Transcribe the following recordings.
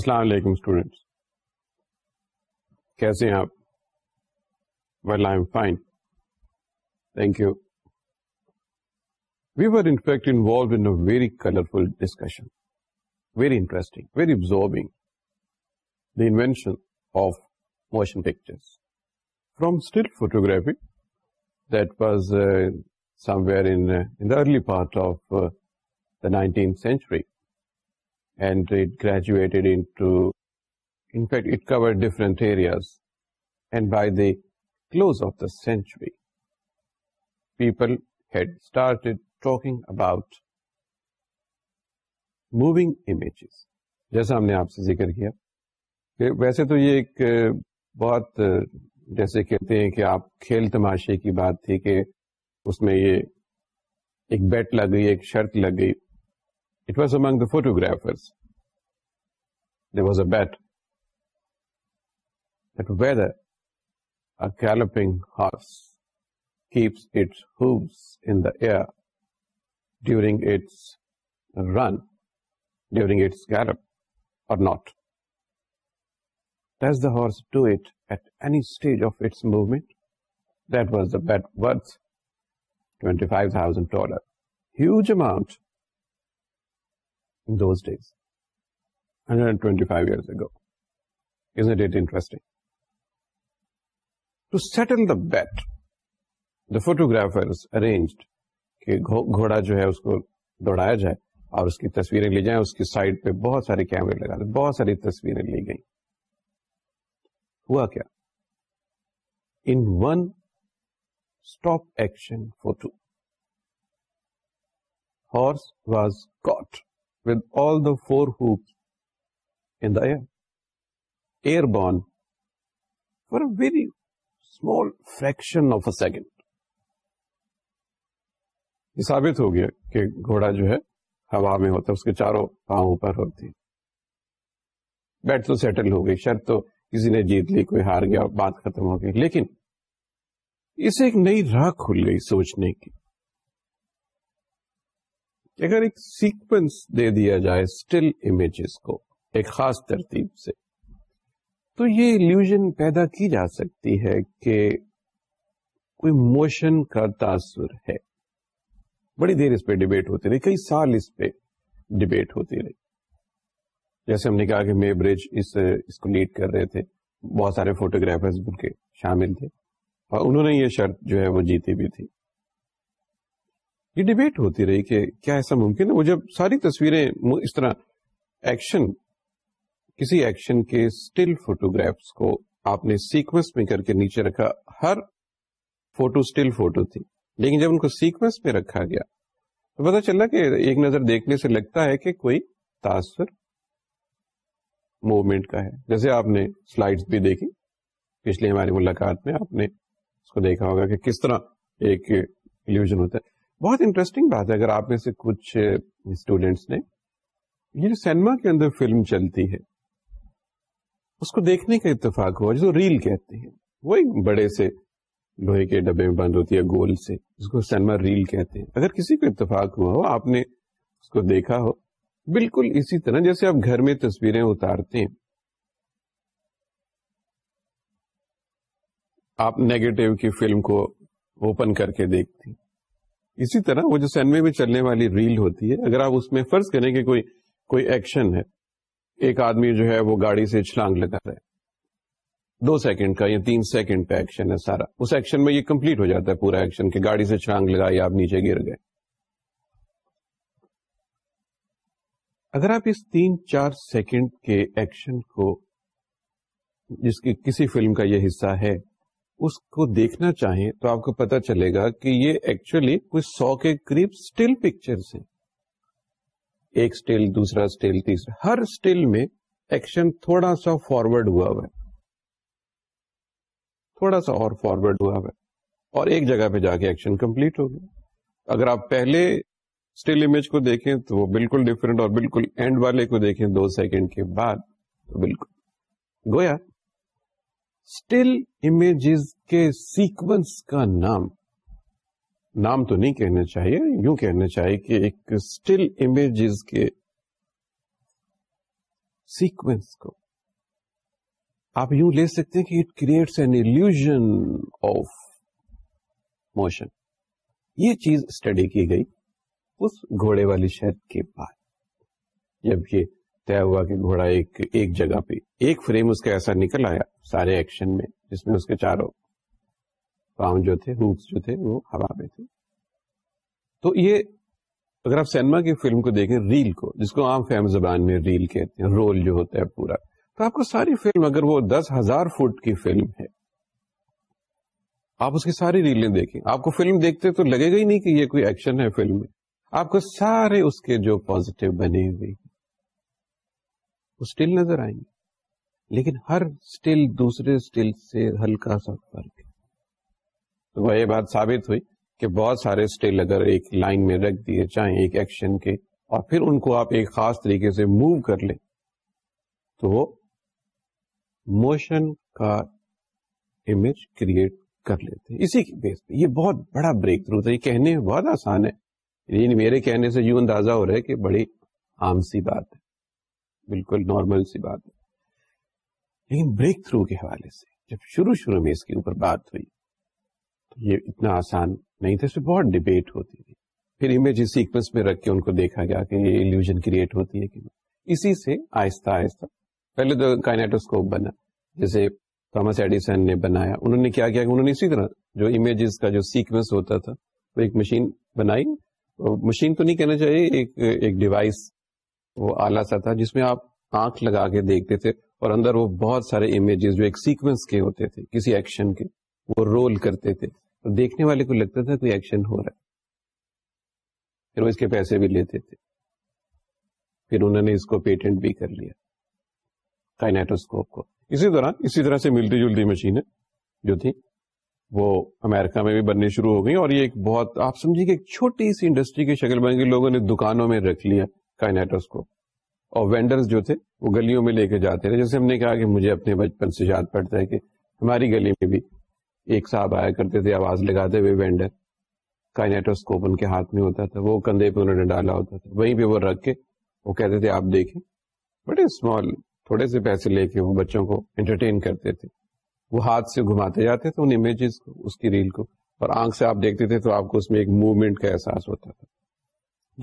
السلام علیکم اسٹوڈینٹس کیسے ہیں آپ well I am fine thank you we were in fact very colourful discussion very interesting very absorbing the invention of motion picture from still photography that was somewhere early part of the nineteenth century and it graduated into, in fact, it covered different areas. And by the close of the century, people had started talking about moving images. جیسے ہم نے آپ سے ذکر کیا کہ ویسے تو یہ ایک بہت جیسے کہتے ہیں کہ آپ کھیل تماشے کی بات تھی کہ اس میں یہ ایک بیٹ لگ گئی ایک شرط لگ گئی was among the photographer bet the galloping horse keeps either during during its gallop or not this the horse do it at any stage of its moment thus the bet five thousand dollar huge amount in those days 125 years ago isn't it interesting to settle the bet the photographers arranged کہ گھو, گھوڑا جو ہے اس کو دوڑایا جائے اور اس کی تصویریں لی جائیں اس کی سائڈ پہ بہت سارے کیمرے لگا دیں بہت ساری تصویریں لی گئیں ہوا کیا in one stop action photo horse was caught for who very fraction of a second یہ ثابت ہو گیا کہ گھوڑا جو ہے ہوا میں ہوتا ہے اس کے چاروں پاؤں پر ہوتی بیٹ تو سیٹل ہو گئی شرط تو کسی نے جیت لی کوئی ہار گیا بات ختم ہو گئی لیکن اسے ایک نئی راہ کھل گئی سوچنے کی اگر ایک سیکوینس دے دیا جائے اسٹل امیجز کو ایک خاص ترتیب سے تو یہ لوژن پیدا کی جا سکتی ہے کہ کوئی موشن کا تاثر ہے بڑی دیر اس پہ ڈبیٹ ہوتی رہی کئی سال اس پہ ڈبیٹ ہوتی رہی جیسے ہم نے کہا کہ برج اس اس کو لیڈ کر رہے تھے بہت سارے ان کے شامل تھے اور انہوں نے یہ شرط جو ہے وہ جیتی بھی تھی یہ ڈبیٹ ہوتی رہی کہ کیا ایسا ممکن ہے وہ جب ساری تصویریں اس طرح ایکشن کسی ایکشن کے اسٹل فوٹوگرافس کو آپ نے سیکوینس میں کر کے نیچے رکھا ہر فوٹو اسٹل فوٹو تھی لیکن جب ان کو سیکوینس میں رکھا گیا تو پتا چلا کہ ایک نظر دیکھنے سے لگتا ہے کہ کوئی تاثر موومنٹ کا ہے جیسے آپ نے سلائڈ بھی دیکھی پچھلی ہماری ملاقات میں آپ نے اس کو دیکھا ہوگا کہ کس طرح ایک ہوتا ہے بہت انٹرسٹنگ بات ہے اگر آپ میں سے کچھ اسٹوڈینٹس نے یہ جو سینما کے اندر فلم چلتی ہے اس کو دیکھنے کا اتفاق ہوا جو ریل کہتے ہیں وہ ایک بڑے سے لوہے کے ڈبے میں بند ہوتی ہے گول سے اس کو سینما ریل کہتے ہیں اگر کسی کو اتفاق ہوا ہو آپ نے اس کو دیکھا ہو بالکل اسی طرح جیسے آپ گھر میں تصویریں اتارتے ہیں آپ نیگیٹو کی فلم کو اوپن کر کے دیکھتے اسی طرح وہ جو سینمے میں چلنے والی ریل ہوتی ہے اگر آپ اس میں فرض کریں کہ کوئی کوئی ایکشن ہے ایک آدمی جو ہے وہ گاڑی سے چھلانگ لگا رہا ہے دو سیکنڈ کا یا تین سیکنڈ کا ایکشن ہے سارا اس ایکشن میں یہ کمپلیٹ ہو جاتا ہے پورا ایکشن کہ گاڑی سے چھانگ لگائی آپ نیچے گر گئے اگر آپ اس تین چار سیکنڈ کے ایکشن کو جس کی کسی فلم کا یہ حصہ ہے اس کو دیکھنا چاہیں تو آپ کو پتا چلے گا کہ یہ ایکچولی کچھ سو کے قریب اسٹل پکچرس ہیں ایک اسٹل دوسرا اسٹل تیسرا ہر اسٹل میں ایکشن تھوڑا سا فارورڈ ہوا ہوا تھوڑا سا اور فارورڈ ہوا ہوا اور ایک جگہ پہ جا کے ایکشن کمپلیٹ ہو گیا اگر آپ پہلے اسٹل امیج کو دیکھیں تو وہ بالکل ڈفرینٹ اور بالکل اینڈ والے کو دیکھیں دو سیکنڈ کے بعد تو بالکل گویا اسٹل امیجز کے سیکوینس کا نام نام تو نہیں کہنا چاہیے یوں کہنا چاہیے کہ ایک اسٹل امیجز کے سیکوینس کو آپ یوں لے سکتے ہیں کہ it creates an illusion of motion یہ چیز اسٹڈی کی گئی اس گھوڑے والی شہد کے بعد جب یہ طے ہوا کہ گھوڑا ایک ایک جگہ پہ ایک فریم اس کا ایسا نکل آیا سارے ایکشن میں جس میں اس کے چاروں پاؤں جو تھے جو تھے وہ ہوا میں تو یہ اگر آپ سینما کی فلم کو دیکھیں ریل کو جس کو عام زبان میں ریل کہتے ہیں رول جو ہوتا ہے پورا تو آپ کو ساری فلم اگر وہ دس ہزار فٹ کی فلم ہے آپ اس کی ساری ریلیں دیکھیں آپ کو فلم دیکھتے تو لگے گا ہی نہیں کہ یہ کوئی ایکشن ہے فلم میں آپ کو سارے اس کے جو پوزیٹو بنے ہوئے اسٹل نظر آئیں گے لیکن ہر اسٹل دوسرے اسٹل سے ہلکا سا فرق ہے تو وہ یہ بات ثابت ہوئی کہ بہت سارے اسٹل اگر ایک لائن میں رکھ دیے چاہیں ایک ایکشن کے اور پھر ان کو آپ ایک خاص طریقے سے موو کر لیں تو وہ موشن کا امیج کریٹ کر لیتے اسی کے بیس پہ یہ بہت بڑا بریک تھرو تھا یہ کہنے بہت آسان ہے یعنی میرے کہنے سے یوں اندازہ ہو رہا ہے کہ بڑی عام سی بات ہے بالکل نارمل سی بات ہے لیکن بریک تھرو کے حوالے سے جب شروع شروع میں اس کے اوپر بات ہوئی تو یہ اتنا آسان نہیں تھا اس پہ بہت ڈبیٹ ہوتی تھی پھر امیج سیکوینس میں رکھ کے ان کو دیکھا گیا کہ یہ کریٹ ہوتی ہے کہ اسی سے آہستہ آہستہ پہلے تو کائنیٹوسکوپ بنا جیسے تھامس ایڈیسن نے بنایا انہوں نے کیا کیا کہ انہوں نے اسی طرح جو امیجز کا جو سیکوینس ہوتا تھا وہ ایک مشین بنائی مشین تو نہیں کہنا چاہیے ایک ایک ڈیوائس وہ آلہ سا تھا جس میں آپ آنکھ لگا کے دیکھتے تھے اور اندر وہ بہت سارے امیجز جو ایک سیکوینس کے ہوتے تھے کسی ایکشن کے وہ رول کرتے تھے دیکھنے والے کو لگتا تھا کوئی ایکشن ہو رہا ہے پھر وہ اس کے پیسے بھی لیتے تھے پھر انہوں نے اس کو پیٹنٹ بھی کر لیا کائنیٹوسکوپ کو اسی دوران اسی طرح سے ملتی جلتی مشینیں جو تھی وہ امیرکا میں بھی بننی شروع ہو گئی اور یہ ایک بہت آپ سمجھیے کہ ایک چھوٹی سی انڈسٹری کی شکل بن گئی لوگوں نے دکانوں میں رکھ لیا اور وینڈرز جو تھے وہ گلیوں میں لے کے جاتے تھے جیسے ہم نے کہا کہ مجھے اپنے بچپن سے یاد پڑتا ہے کہ ہماری گلی میں بھی ایک صاحب آیا کرتے تھے آواز لگاتے ہوئے وینڈر کائنیٹوسکوپ ان کے ہاتھ میں ہوتا تھا وہ کندھے پہ انہوں نے ڈالا ہوتا تھا وہیں پہ وہ رکھ کے وہ کہتے تھے آپ دیکھیں بڑے اسمال تھوڑے سے پیسے لے کے وہ بچوں کو انٹرٹین کرتے تھے وہ ہاتھ سے گھماتے جاتے تھے ان امیجز کو اس کی ریل کو اور آنکھ سے آپ دیکھتے تھے تو آپ کو اس میں ایک موومنٹ کا احساس ہوتا تھا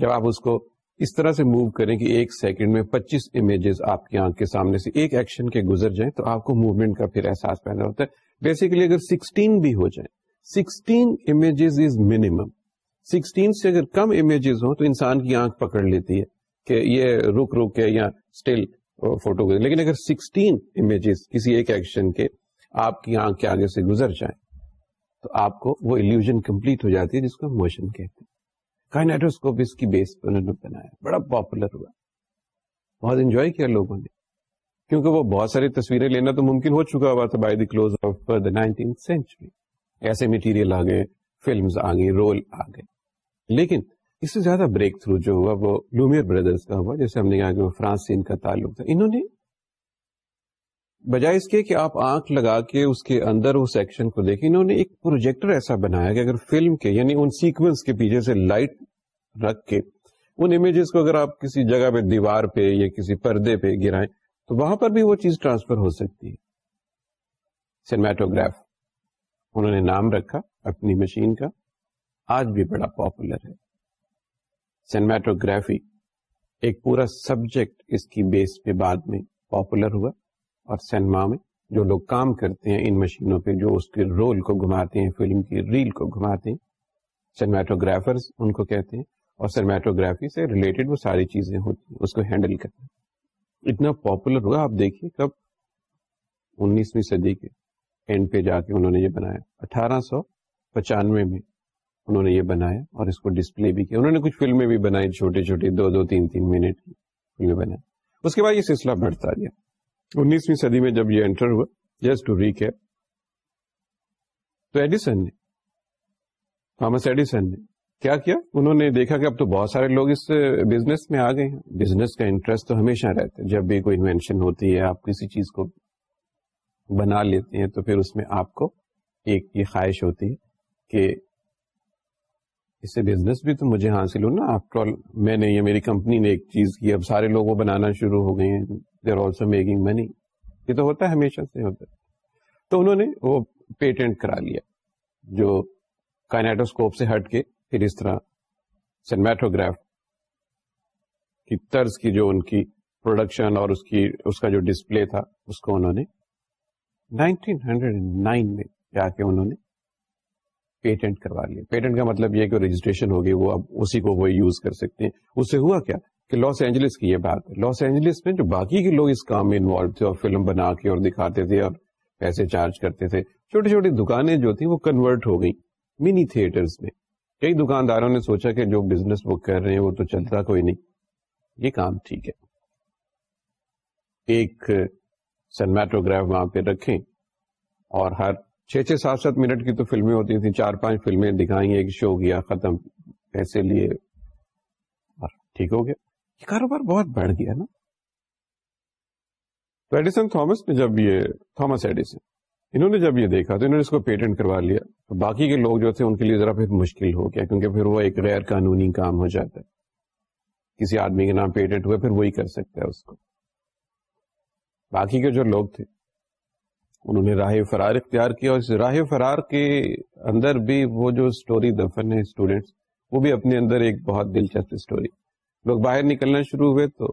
جب آپ اس کو اس طرح سے موو کریں کہ ایک سیکنڈ میں پچیس امیجز آپ کی آنکھ کے سامنے سے ایک ایکشن کے گزر جائیں تو آپ کو موومنٹ کا پھر احساس پیدا ہوتا ہے بیسیکلی اگر سکسٹین بھی ہو جائیں sixteen images is minimum sixteen سے اگر کم امیجز ہوں تو انسان کی آنکھ پکڑ لیتی ہے کہ یہ رک رک کے یا اسٹل فوٹو لیکن اگر سکسٹین امیجز کسی ایک ایکشن کے آپ کی آنکھ کے آگے سے گزر جائیں تو آپ کو وہ الوژن کمپلیٹ ہو جاتی ہے جس کو موشن کہتے ہیں کائنیٹوسکوپ اس کی بیس پر انہوں نے بنایا بڑا پاپولر ہوا بہت انجوائے کیا لوگوں نے کیونکہ وہ بہت ساری تصویریں لینا تو ممکن ہو چکا ہوا تھا by the close of the nineteen century ایسے مٹیریل آ گئے فلمس آ گئی رول آ گئے لیکن اس سے زیادہ بریک تھرو جو ہوا وہ لومیئر بردرس کا ہوا جیسے ہم نے کہا کہ وہ فرانس سے ان کا تعلق تھا انہوں نے بجائے اس کے کہ آپ آنکھ لگا کے اس کے اندر اس ایکشن کو دیکھیں انہوں نے ایک پروجیکٹر ایسا بنایا کہ اگر فلم کے یعنی ان سیکوینس کے پیچھے سے لائٹ رکھ کے ان امیجز کو اگر آپ کسی جگہ پہ دیوار پہ یا کسی پردے پہ گرائیں تو وہاں پر بھی وہ چیز ٹرانسفر ہو سکتی ہے سینمیٹوگراف انہوں نے نام رکھا اپنی مشین کا آج بھی بڑا پاپولر ہے سینمیٹوگرافی ایک پورا سبجیکٹ اس کی بیس پہ بعد میں پاپولر ہوا اور سینما میں جو لوگ کام کرتے ہیں ان مشینوں پہ جو اس کے رول کو گھماتے ہیں فلم کی ریل کو گھماتے ہیں سینمیٹوگرافرز ان کو کہتے ہیں اور سینمیٹوگرافی سے ریلیٹڈ وہ ساری چیزیں ہوتی ہیں اس کو ہینڈل کرتے ہیں اتنا پاپولر ہوا آپ دیکھیے کب انیسویں صدی کے اینڈ پہ جا کے انہوں نے یہ بنایا اٹھارہ سو پچانوے میں انہوں نے یہ بنایا اور اس کو ڈسپلے بھی کیا انہوں نے کچھ فلمیں بھی بنائی چھوٹے چھوٹے دو دو تین تین منٹ فلمیں بنائی اس کے بعد یہ سلسلہ بڑھتا گیا انیسویں صدی میں جب یہ انٹر ہوا جسٹ ٹو ہے تو ایڈیسن نے تھامس ایڈیسن نے کیا کیا انہوں نے دیکھا کہ اب تو بہت سارے لوگ اس بزنس میں آ گئے ہیں بزنس کا انٹرسٹ تو ہمیشہ رہتا ہے جب بھی کوئی انوینشن ہوتی ہے آپ کسی چیز کو بنا لیتے ہیں تو پھر اس میں آپ کو ایک یہ خواہش ہوتی ہے کہ اس سے بزنس بھی تو مجھے حاصل ہو نا آفٹر آل میں نے یا میری کمپنی نے ایک چیز کی اب سارے لوگ وہ بنانا شروع ہو گئے ہیں they are also making money یہ تو ہوتا ہے ہمیشہ سے ہوتا ہے تو انہوں نے وہ پیٹنٹ کرا لیا جو کائنیٹوسکوپ سے ہٹ کے پھر اس طرح سنمیٹوگراف کی طرز کی جو ان کی پروڈکشن اور اس کی اس کا جو ڈسپلے تھا اس کو انہوں نے 1909 میں جا کے انہوں نے پیٹنٹ کروا لیا پیٹنٹ کا مطلب یہ کہ رجسٹریشن ہوگی وہ اب اسی کو وہ یوز کر سکتے ہیں اس سے ہوا کیا کہ لاس اینجلس کی یہ بات ہے لاس اینجلس میں جو باقی کے لوگ اس کام میں انوالو تھے اور فلم بنا کے اور دکھاتے تھے اور پیسے چارج کرتے تھے چھوٹی چھوٹی دکانیں جو تھیں وہ کنورٹ ہو گئی منی تھیٹرز میں کئی دکانداروں نے سوچا کہ جو بزنس وہ کر رہے ہیں وہ تو چلتا کوئی نہیں یہ کام ٹھیک ہے ایک سنمیٹوگراف وہاں پہ رکھیں اور ہر چھ چھ سات سات منٹ کی تو فلمیں ہوتی تھیں چار پانچ فلمیں دکھائیں ایک شو گیا ختم پیسے لیے ٹھیک ہو گیا یہ کاروبار بہت بڑھ گیا نا تو ایڈیسن تھامس نے جب یہ تھامس ایڈیسن انہوں نے جب یہ دیکھا تو انہوں نے اس کو پیٹنٹ کروا لیا تو باقی کے لوگ جو تھے ان کے لیے ذرا پھر مشکل ہو گیا کیونکہ پھر وہ ایک غیر قانونی کام ہو جاتا ہے کسی آدمی کے نام پیٹنٹ ہوئے پھر وہی کر سکتا ہے اس کو باقی کے جو لوگ تھے انہوں نے راہ فرار اختیار کیا اور اس راہ فرار کے اندر بھی وہ جو اسٹوری دفن ہے اسٹوڈینٹس وہ بھی اپنے اندر ایک بہت دلچسپ لوگ باہر نکلنا شروع ہوئے تو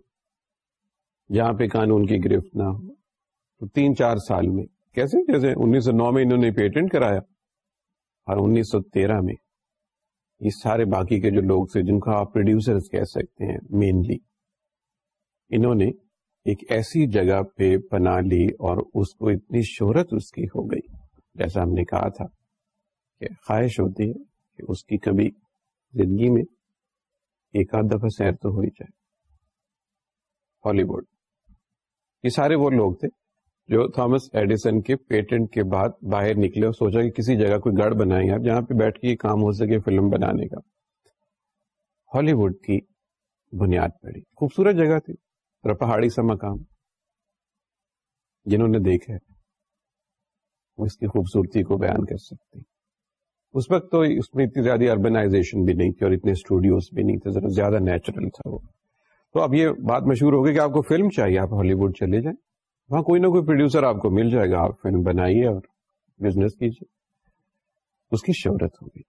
جہاں پہ قانون کی گرفت نہ ہو تو تین چار سال میں کیسے انیس سو نو میں انہوں نے پیٹنٹ کرایا اور انیس سو تیرہ میں یہ سارے باقی کے جو لوگ تھے جن کو آپ پروڈیوسر کہہ سکتے ہیں مینلی انہوں نے ایک ایسی جگہ پہ پناہ لی اور اس کو اتنی شہرت اس کی ہو گئی جیسا ہم نے کہا تھا کہ خواہش ہوتی ہے کہ اس کی کبھی زندگی میں ایک آدھ دفعہ سیر تو ہو ہی جائے ہالی ووڈ یہ سارے وہ لوگ تھے جو تھامس ایڈیسن کے پیٹنٹ کے بعد باہر نکلے اور سوچا کہ کسی جگہ کوئی گڑھ بنائیں گے جہاں پہ بیٹھ کے یہ کام ہو سکے فلم بنانے کا ہالی ووڈ کی بنیاد پڑی خوبصورت جگہ تھی پہاڑی سا مقام جنہوں نے دیکھا وہ اس کی خوبصورتی کو بیان کر سکتے اس وقت تو اس میں اتنی زیادہ اربنائزیشن بھی نہیں تھی اور اتنے اسٹوڈیوز بھی نہیں تھے زیادہ نیچرل تھا وہ تو اب یہ بات مشہور ہوگی کہ آپ کو فلم چاہیے آپ ہالی ووڈ چلے جائیں وہاں کوئی نہ کوئی پروڈیوسر آپ کو مل جائے گا آپ فلم بنائیے اور بزنس کیجیے اس کی شہرت ہوگی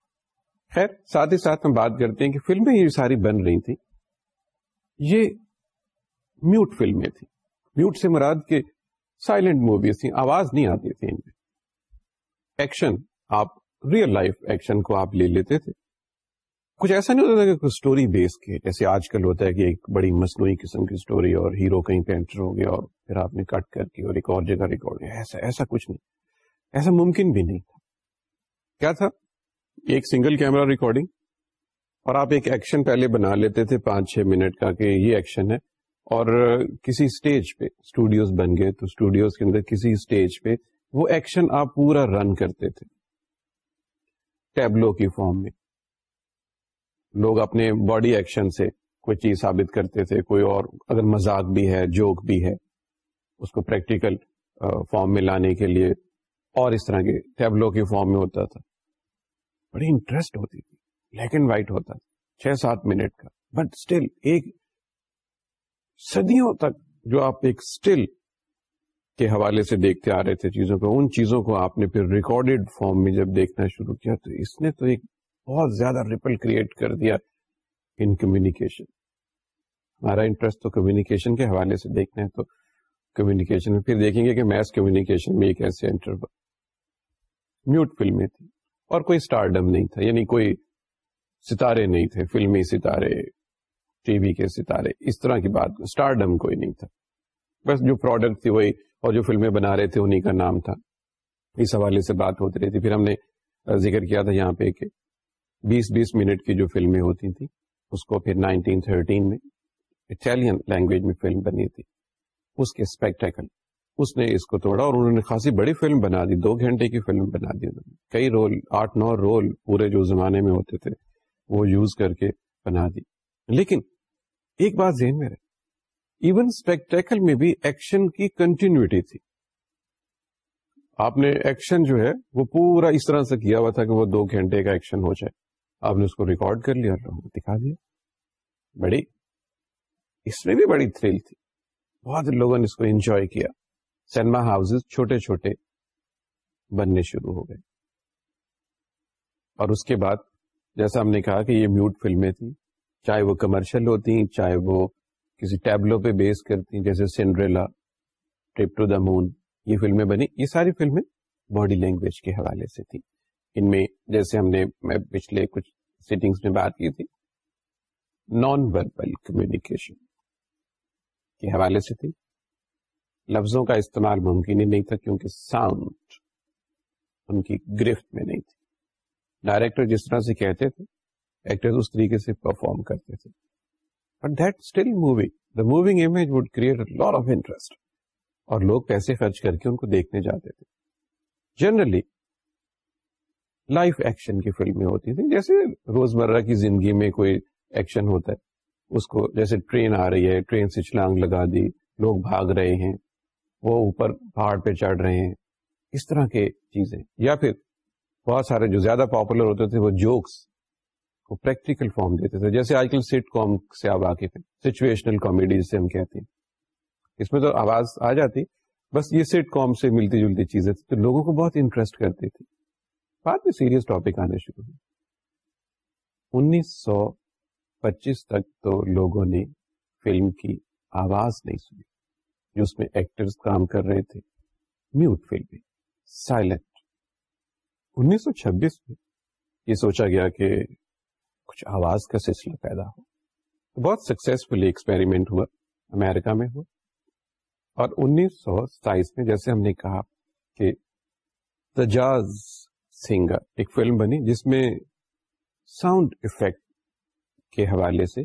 خیر ساتھ ہی ساتھ ہم بات کرتے ہیں کہ فلمیں یہ ساری بن رہی تھیں یہ میوٹ فلمیں تھیں میوٹ سے مراد کے سائلنٹ موویز تھیں آواز نہیں آتی تھی ان میں ایکشن آپ ریئل لائف ایکشن کو آپ لے لیتے تھے کچھ ایسا نہیں ہوتا تھا کہ اسٹوری بیس کے جیسے آج کل ہوتا ہے کہ ایک بڑی مصنوعی قسم کی اسٹوری اور ہیرو کہیں پہ انٹر ہو گیا اور پھر آپ نے کٹ کر کے اور ایک اور جگہ ریکارڈ ایسا ایسا کچھ نہیں ایسا ممکن بھی نہیں تھا کیا تھا ایک سنگل کیمرا ریکارڈنگ اور آپ ایک ایکشن پہلے بنا لیتے تھے پانچ چھ منٹ کا کہ یہ ایکشن ہے اور کسی اسٹیج پہ اسٹوڈیوز بن گئے تو اسٹوڈیوز کے اندر کسی اسٹیج پہ وہ ایکشن آپ پورا رن کرتے تھے ٹیبلو کی فارم میں لوگ اپنے باڈی ایکشن سے کوئی چیز ثابت کرتے تھے کوئی اور اگر مزاق بھی ہے جوک بھی ہے اس کو پریکٹیکل فارم میں لانے کے لیے اور اس طرح کے ٹیبلو کی فارم میں ہوتا تھا بڑی انٹرسٹ ہوتی تھی بلیک اینڈ وائٹ ہوتا تھا چھ سات منٹ کا بٹ اسٹل ایک صدیوں تک جو آپ ایک کے حوالے سے دیکھتے آ رہے تھے چیزوں کو ان چیزوں کو آپ نے پھر ریکارڈیڈ فارم میں جب دیکھنا شروع کیا تو اس نے تو ایک بہت زیادہ ریپل کریٹ کر دیا ان کمیونیکیشن ہمارا انٹرسٹ تو کمیونیکیشن کے حوالے سے دیکھنا ہے تو کمیونیکیشن میں پھر دیکھیں گے کہ میس کمیونیکیشن میں ایک ایسے انٹر میوٹ فلمیں تھیں اور کوئی اسٹارڈم نہیں تھا یعنی کوئی ستارے نہیں تھے فلمی ستارے ٹی وی کے ستارے اس طرح کی بات اسٹار ڈم کوئی نہیں تھا بس جو پروڈکٹ تھی وہی اور جو فلمیں بنا رہے تھے انہیں کا نام تھا اس حوالے سے بات ہوتی رہی تھی پھر ہم نے ذکر کیا تھا یہاں پہ کہ بیس بیس منٹ کی جو فلمیں ہوتی تھیں اس کو پھر نائنٹین تھرٹین میں میں لینگویج فلم بنی تھی اس کے اسپیکٹیکل اس نے اس کو توڑا اور انہوں نے خاصی بڑی فلم بنا دی دو گھنٹے کی فلم بنا دی کئی رول رول آٹھ نو پورے جو زمانے میں ہوتے تھے وہ یوز کر کے بنا دی لیکن ایک بات ذہن میں رہے ایون اسپیکٹیکل میں بھی ایکشن کی کنٹینیوٹی تھی آپ نے ایکشن جو ہے وہ پورا اس طرح سے کیا ہوا تھا کہ وہ دو گھنٹے کا ایکشن ہو جائے آپ نے اس کو ریکارڈ کر لیا دکھا دیا بڑی اس میں بھی بڑی تھریل تھی بہت لوگوں نے اس کو انجوائے کیا سینما ہاؤز چھوٹے چھوٹے بننے شروع ہو گئے اور اس کے بعد جیسا ہم نے کہا کہ یہ میوٹ فلمیں تھیں چاہے وہ کمرشل ہوتی ہیں چاہے وہ کسی ٹیبلو پہ بیس کرتی ہیں جیسے Cinderella Trip to the Moon یہ فلمیں بنی یہ ساری فلمیں باڈی لینگویج کے حوالے سے تھی ان میں جیسے ہم نے میں پچھلے کچھ سیٹنگس میں بات کی تھی نان وربل کمیونیکیشن کے حوالے سے تھی لفظوں کا استعمال ممکن ہی نہیں تھا کیونکہ ساؤنڈ ان کی گرفت میں نہیں تھی ڈائریکٹر جس طرح سے کہتے تھے اس طریقے سے پرفارم کرتے تھے but that still the moving image would create lot of interest اور لوگ پیسے خرچ کر کے ان کو دیکھنے جاتے تھے جنرلی لائف ایکشن کی فلمیں ہوتی تھیں جیسے روز مرہ کی زندگی میں کوئی ایکشن ہوتا ہے اس کو جیسے ٹرین آ رہی ہے ٹرین سے چھلانگ لگا دی لوگ بھاگ رہے ہیں وہ اوپر پہاڑ پہ چڑھ رہے ہیں اس طرح کے چیزیں یا پھر بہت سارے جو زیادہ پاپولر ہوتے تھے وہ جوکس کو پریکٹیکل فارم دیتے تھے جیسے آج کل سیٹ کام سے آپ واقف ہیں سچویشنل کامیڈیز سے ہم کہتے ہیں اس میں تو آواز آ جاتی بس یہ سیٹ کام سے ملتی جلتی چیزیں تھیں تو لوگوں کو بہت انٹرسٹ کرتی تھی بعد میں سیریس ٹاپک آنے شروع ہوئے انیس سو پچیس تک تو لوگوں نے فلم کی آواز نہیں سنی جو اس میں ایکٹرز کام کر رہے تھے میوٹ فلم سائلنٹ انیس سو چھبیس میں یہ سوچا گیا کہ کچھ آواز کا سلسلہ پیدا ہو بہت سکسیسفلی ایکسپیریمنٹ ہوا امیرکا میں ہوا اور انیس سو ستائیس میں جیسے ہم نے کہا کہ تجاز سنگر ایک فلم بنی جس میں ساؤنڈ افیکٹ کے حوالے سے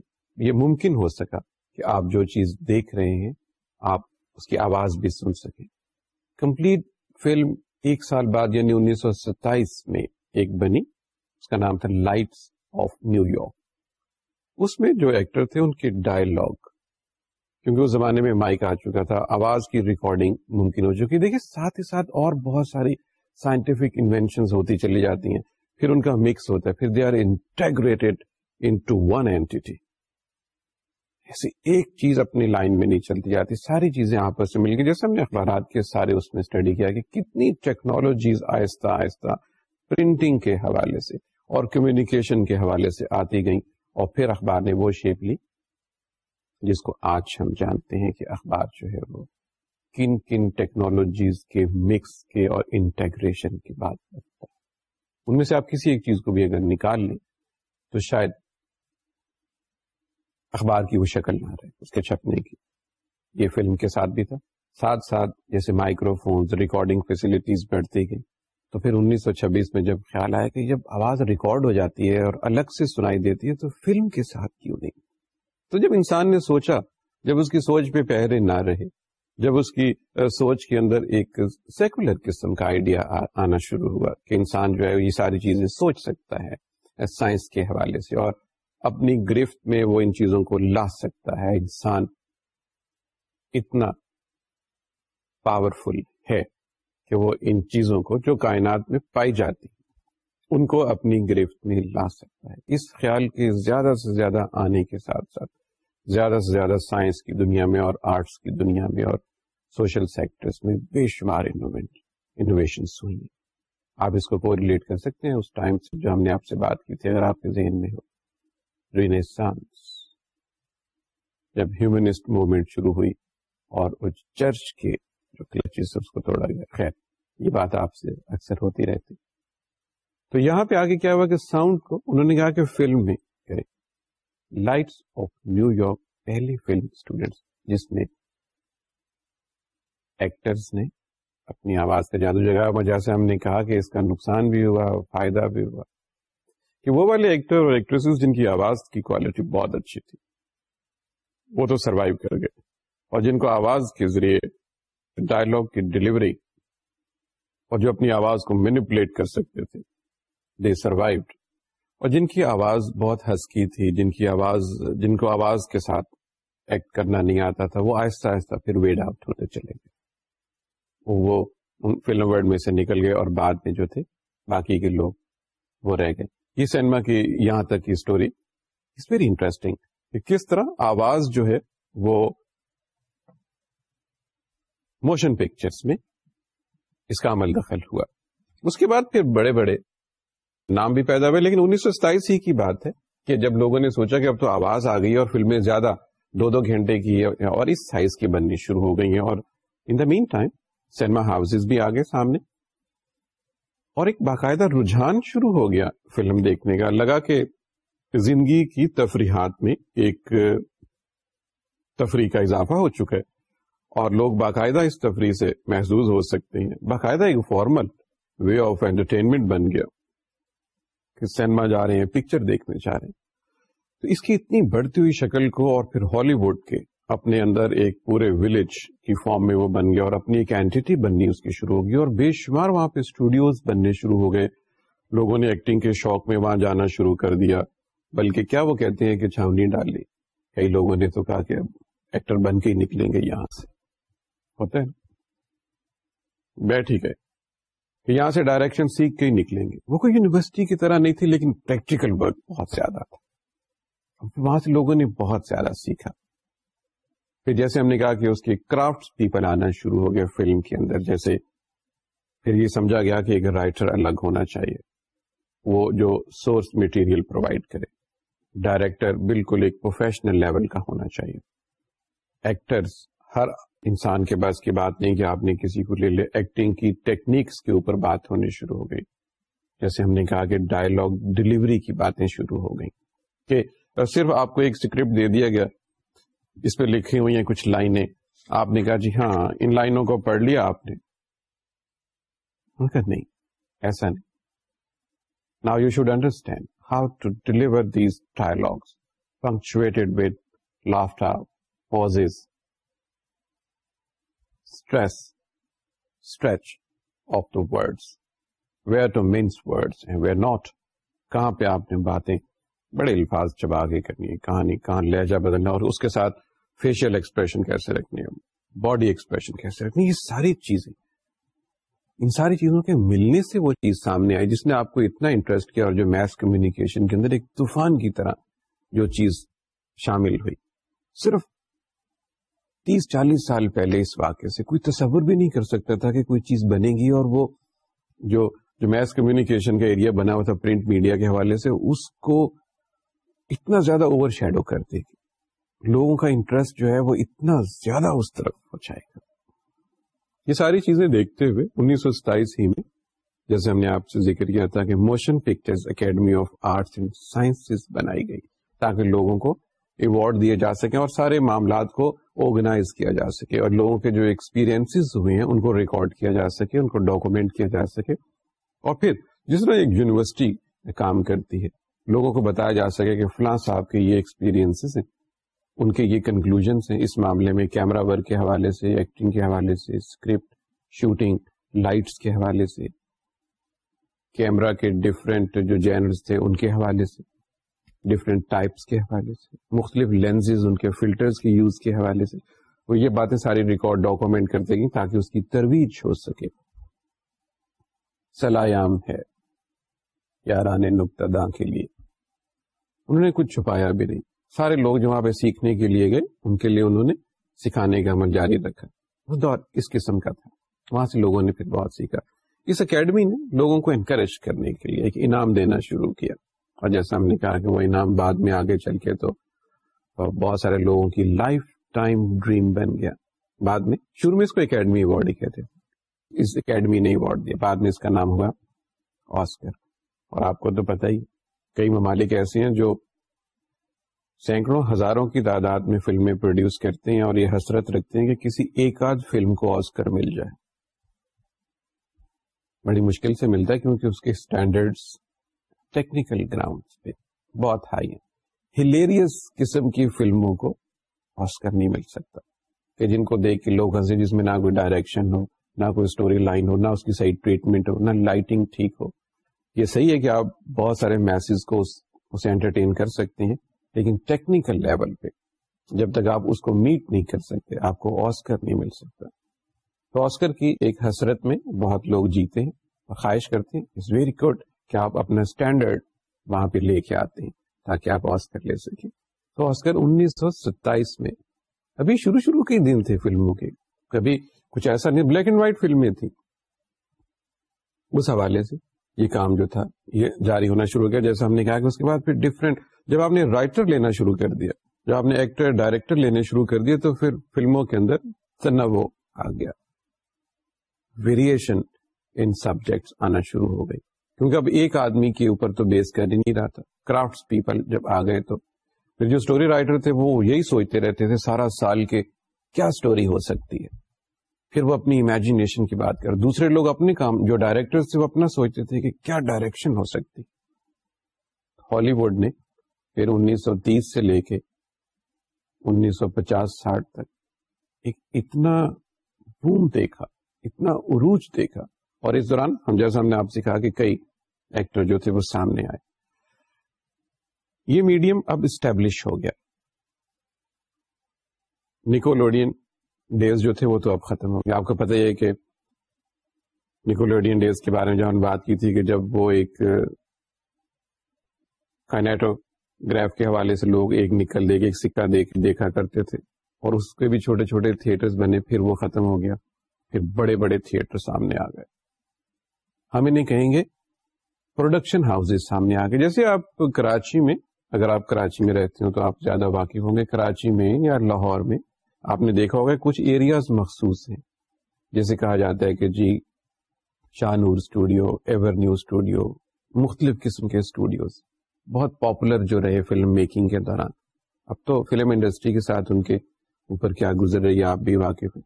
یہ ممکن ہو سکا کہ آپ جو چیز دیکھ رہے ہیں آپ اس کی آواز بھی سن سکیں کمپلیٹ فلم ایک سال بعد یعنی انیس سو ستائیس میں ایک بنی اس کا نام تھا لائٹس آف نیو یارک اس میں جو ایکٹر تھے ان کے ڈائلگ کیونکہ اس زمانے میں مائک آ چکا تھا آواز کی ریکارڈنگ ممکن ہو چکی ساتھ ساتھ ہی اور بہت ساری سائنٹیفک انوینشن ہوتی چلی جاتی ہیں پھر ان کا مکس ہوتا ہے پھر they are into one entity ایک چیز اپنی لائن میں نہیں چلتی جاتی ساری چیزیں آپ سے مل گئی جیسے ہم نے اخبارات کے سارے اس میں اسٹڈی کیا کہ کتنی ٹیکنالوجیز آہستہ آہستہ پرنٹنگ کے حوالے سے اور کمیونیکیشن کے حوالے سے آتی گئیں اور پھر اخبار نے وہ شیپ لی جس کو آج ہم جانتے ہیں کہ اخبار جو ہے وہ کن کن ٹیکنالوجیز کے مکس کے اور انٹیگریشن ہے ان میں سے آپ کسی ایک چیز کو بھی اگر نکال لیں تو شاید اخبار کی وہ شکل نہ رہے اس کے چھپنے کی یہ فلم کے ساتھ بھی تھا ساتھ ساتھ جیسے مائکرو فونز ریکارڈنگ فیسلٹیز بڑھتی گئی تو پھر انیس سو چھبیس میں جب خیال آیا کہ جب آواز ریکارڈ ہو جاتی ہے اور الگ سے سنائی دیتی ہے تو فلم کے ساتھ کیوں نہیں تو جب انسان نے سوچا جب اس کی سوچ پہ پہرے نہ رہے جب اس کی سوچ کے اندر ایک سیکولر قسم کا آئیڈیا آنا شروع ہوا کہ انسان جو ہے یہ ساری چیزیں سوچ سکتا ہے سائنس کے حوالے سے اور اپنی گرفت میں وہ ان چیزوں کو لا سکتا ہے انسان اتنا پاورفل ہے کہ وہ ان چیزوں کو جو کائنات میں پائی جاتی ان کو اپنی گرفت میں لا سکتا ہے اس خیال کے زیادہ سے زیادہ آنے کے ساتھ ساتھ زیادہ سے زیادہ سائنس کی دنیا میں اور آرٹس کی دنیا میں اور سوشل سیکٹرز میں بے شمار انوینٹ انوویشنس ہوئی ہیں آپ اس کو کوریلیٹ کر سکتے ہیں اس ٹائم سے جو ہم نے آپ سے بات کی تھی اگر آپ کے ذہن میں ہو رینیسانس جب ہیومنسٹ موومنٹ شروع ہوئی اور اس چرچ کے جو اس کو توڑا گیا خیر یہ بات آپ سے اکثر ہوتی رہتی تو یہاں پہ آگے کیا ہوا کہ کہ ساؤنڈ کو انہوں نے کہا فلم میں لائٹس آف نیو یارک پہلی فلم اسٹوڈینٹس جس میں ایکٹرس نے اپنی آواز سے جادو جگایا وجہ سے ہم نے کہا کہ اس کا نقصان بھی ہوا فائدہ بھی ہوا کہ وہ والے ایکٹر اور ایکٹریس جن کی آواز کی کوالٹی بہت اچھی تھی وہ تو سروائیو کر گئے اور جن کو آواز کے ذریعے ڈائلگ کی ڈلیوری اور جو اپنی آواز کو مینپولیٹ کر سکتے تھے دے اور جن کی آواز بہت ہسکی تھی جن کی آواز جن کو آواز کے ساتھ ایکٹ کرنا نہیں آتا تھا وہ آہستہ آہستہ پھر ویڈ آؤٹ ہوتے چلے گئے وہ فلم ورڈ میں سے نکل گئے اور بعد میں جو تھے باقی کے لوگ وہ رہ گئے یہ سینما کی یہاں تک کی اسٹوری انٹرسٹنگ کہ کس طرح آواز جو ہے وہ موشن پکچرس میں اس کا عمل دخل ہوا اس کے بعد پھر بڑے بڑے نام بھی پیدا ہوئے لیکن انیس سو ستائیس ہی کی بات ہے کہ جب لوگوں نے سوچا کہ اب تو آواز آ گئی اور فلمیں زیادہ دو دو گھنٹے کی اور اس سائز کی بننی شروع ہو گئی ہیں اور in the meantime cinema houses بھی آ سامنے اور ایک باقاعدہ رجحان شروع ہو گیا فلم دیکھنے کا لگا کہ زندگی کی تفریحات میں ایک تفریح کا اضافہ ہو چکا ہے اور لوگ باقاعدہ اس تفریح سے محظوظ ہو سکتے ہیں باقاعدہ ایک فارمل وے آف انٹرٹینمنٹ بن گیا کہ سینما جا رہے ہیں پکچر دیکھنے جا رہے ہیں تو اس کی اتنی بڑھتی ہوئی شکل کو اور پھر ہالی ووڈ کے اپنے اندر ایک پورے ولیج کی فارم میں وہ بن گیا اور اپنی ایک اینٹی بننی اس کی شروع ہو گئی اور بے شمار وہاں پہ اسٹوڈیوز بننے شروع ہو گئے لوگوں نے ایکٹنگ کے شوق میں وہاں جانا شروع کر دیا بلکہ کیا وہ کہتے ہیں کہ چھاونی ڈال لی کئی لوگوں نے تو کہا کہ اب ایکٹر بن کے ہی نکلیں گے یہاں سے ہوتے ہیں بیٹھ ہی گئے کہ یہاں سے ڈائریکشن سیکھ کے ہی نکلیں گے وہ کوئی یونیورسٹی کی طرح نہیں تھی لیکن پریکٹیکل ورک بہت زیادہ تھا وہاں سے لوگوں نے بہت زیادہ سیکھا پھر جیسے ہم نے کہا کہ اس کے کرافٹ پیپل آنا شروع ہو گئے فلم کے اندر جیسے پھر یہ سمجھا گیا کہ ایک رائٹر الگ ہونا چاہیے وہ جو سورس میٹیریل پرووائڈ کرے ڈائریکٹر بالکل ایک پروفیشنل لیول کا ہونا چاہیے ایکٹرز ہر انسان کے بس کی بات نہیں کہ آپ نے کسی کو لے لے ایکٹنگ کی ٹیکنیکس کے اوپر بات ہونی شروع ہو گئی جیسے ہم نے کہا کہ ڈائلگ ڈلیوری کی باتیں شروع ہو گئی صرف آپ کو ایک اسکرپٹ دے دیا گیا اس پہ لکھی ہوئی ہیں کچھ لائنیں آپ نے کہا جی ہاں ان لائنوں کو پڑھ لیا آپ نے نہیں ایسا نہیں now you should understand how to deliver these dialogues laughed pauses stress stretch of the words where to mince words and where not کہاں پہ آپ نے باتیں بڑے الفاظ چبا کے کرنی ہے کہاں نہیں کہاں لہجہ بدلنا اور اس کے ساتھ فیشیل ایکسپریشن کیسے رکھنی ہے باڈی ایکسپریشن کیسے رکھنی یہ ساری چیزیں ان ساری چیزوں کے ملنے سے وہ چیز سامنے آئی جس نے آپ کو اتنا انٹرسٹ کیا اور جو میس کمیونیکیشن کے اندر ایک طوفان کی طرح جو چیز شامل ہوئی صرف تیس چالیس سال پہلے اس واقعے سے کوئی تصور بھی نہیں کر سکتا تھا کہ کوئی چیز بنے گی اور وہ جو جو میس کمیونیکیشن کا ایریا بنا ہوا تھا پرنٹ میڈیا کے حوالے سے اس کو اتنا زیادہ اوور شیڈو کر دے گی لوگوں کا انٹرسٹ جو ہے وہ اتنا زیادہ اس طرف پہنچائے گا یہ ساری چیزیں دیکھتے ہوئے انیس سو ستائیس ہی میں جیسے ہم نے آپ سے ذکر کیا تھا کہ motion picture academy of arts and science بنائی گئی تاکہ لوگوں کو ایوارڈ دیے جا سکیں اور سارے معاملات کو آرگنائز کیا جا سکے اور لوگوں کے جو ایکسپیرینس ہوئے ہیں ان کو ریکارڈ کیا جا سکے ان کو ڈاکومینٹ کیا جا سکے اور پھر جس طرح ایک یونیورسٹی کام کرتی ہے لوگوں کو بتایا جا سکے کہ فلاں صاحب کے یہ ایکسپیرینس ہیں ان کے یہ کنکلوژ ہیں اس معاملے میں کیمرا ورک کے حوالے سے ایکٹنگ کے حوالے سے اسکرپٹ شوٹنگ لائٹس کے حوالے سے کیمرا کے ڈفرینٹ جو جینرز تھے ان کے حوالے سے ڈفرینٹ ٹائپس کے حوالے سے مختلف لینزز ان کے فلٹرز کے یوز کے حوالے سے وہ یہ باتیں ساری ریکارڈ ڈاکومینٹ کر دیں گی تاکہ اس کی ترویج ہو سکے سلایام ہے نقطہ داں کے لیے انہوں نے کچھ چھپایا بھی نہیں سارے لوگ جو وہاں پہ سیکھنے کے لیے گئے ان کے لیے انہوں نے سکھانے کا عمل جاری رکھا وہ دور اس قسم کا تھا وہاں سے لوگوں نے پھر بہت سیکھا اس اکیڈمی نے لوگوں کو انکریج کرنے کے لیے ایک انعام دینا شروع کیا اور جیسا ہم نے کہا کہ وہ انعام بعد میں آگے چل کے تو بہت سارے لوگوں کی لائف ٹائم ڈریم بن گیا بعد میں شروع میں اس کو اکیڈمی اوارڈ ہوا تھے اور آپ کو تو پتہ ہی کئی ممالک ایسے ہیں جو سینکڑوں ہزاروں کی تعداد میں فلمیں پروڈیوس کرتے ہیں اور یہ حسرت رکھتے ہیں کہ کسی ایک آدھ فلم کو آسکر مل جائے بڑی مشکل سے ملتا ہے کیونکہ اس کے اسٹینڈرڈس ٹیکنیکل گراؤنڈ پہ بہت ہائی ہیں ہلیریس قسم کی فلموں کو آسکر نہیں مل سکتا کہ جن کو دیکھ کے لوگ ہنسے جس میں نہ کوئی ڈائریکشن ہو نہ کوئی اسٹوری لائن ہو نہ اس کی صحیح ٹریٹمنٹ ہو نہ لائٹنگ ٹھیک ہو یہ صحیح ہے کہ آپ بہت سارے میسج کو اسے انٹرٹین کر سکتے ہیں لیکن ٹیکنیکل لیول پہ جب تک آپ اس کو میٹ نہیں کر سکتے آپ کو آسکر نہیں مل سکتا تو آسکر کی ایک حسرت میں بہت لوگ جیتے ہیں اور خواہش کرتے ہیں ویری گڈ کہ آپ اپنا اسٹینڈرڈ وہاں پہ لے کے آتے ہیں تاکہ آپ آسکر لے سکیں تو آسکر انیس سو ستائیس میں ابھی شروع شروع کے دن تھے فلموں کے کبھی کچھ ایسا نہیں بلیک اینڈ وائٹ فلمیں تھیں اس حوالے سے یہ کام جو تھا یہ جاری ہونا شروع ہو گیا جیسے ہم نے کہا کہ اس کے بعد پھر ڈفرینٹ جب آپ نے رائٹر لینا شروع کر دیا جب آپ نے ایکٹر ڈائریکٹر لینا شروع کر دیا تو پھر فلموں کے اندر تنوع آ گیا ویریشن ان سبجیکٹس آنا شروع ہو گئی کیونکہ اب ایک آدمی کے اوپر تو بیس کر ہی نہیں رہا تھا کرافٹس پیپل جب آ گئے تو پھر جو اسٹوری رائٹر تھے وہ یہی سوچتے رہتے تھے سارا سال کے کیا اسٹوری ہو سکتی ہے پھر وہ اپنی امیجنیشن کی بات کر دوسرے لوگ اپنے کام جو ڈائریکٹر تھے وہ اپنا سوچتے تھے کہ کیا ڈائریکشن ہو سکتی ہالی وڈ نے پھر انیس سو تیس سے لے کے انیس سو پچاس ساٹھ تک ایک اتنا بوم دیکھا اتنا عروج دیکھا اور اس دوران ہم جیسے ہم نے آپ سے کہا کہ کئی ایکٹر جو تھے وہ سامنے آئے یہ میڈیم اب اسٹیبلش ہو گیا نکولوڈین ڈیز جو تھے وہ تو اب ختم ہو گیا آپ کو پتہ یہ کہ نکولوڈین ڈیز کے بارے میں جو ہم بات کی تھی کہ جب وہ ایک کائنیٹو گراف کے حوالے سے لوگ ایک نکل دے کے ایک سکہ کے دیکھا کرتے تھے اور اس کے بھی چھوٹے چھوٹے تھیٹرز بنے پھر وہ ختم ہو گیا پھر بڑے بڑے تھیٹر سامنے آ گئے ہم انہیں کہیں گے پروڈکشن ہاؤسز سامنے آ گئے جیسے آپ کراچی میں اگر آپ کراچی میں رہتے ہو تو آپ زیادہ واقف ہوں گے کراچی میں یا لاہور میں آپ نے دیکھا ہوگا کچھ ایریاز مخصوص ہیں جیسے کہا جاتا ہے کہ جی Shah Noor studio new studio مختلف قسم کے اسٹوڈیوز بہت پاپولر جو رہے فلم میکنگ کے دوران اب تو فلم انڈسٹری کے ساتھ ان کے اوپر کیا گزر رہی ہے آپ بھی واقف ہیں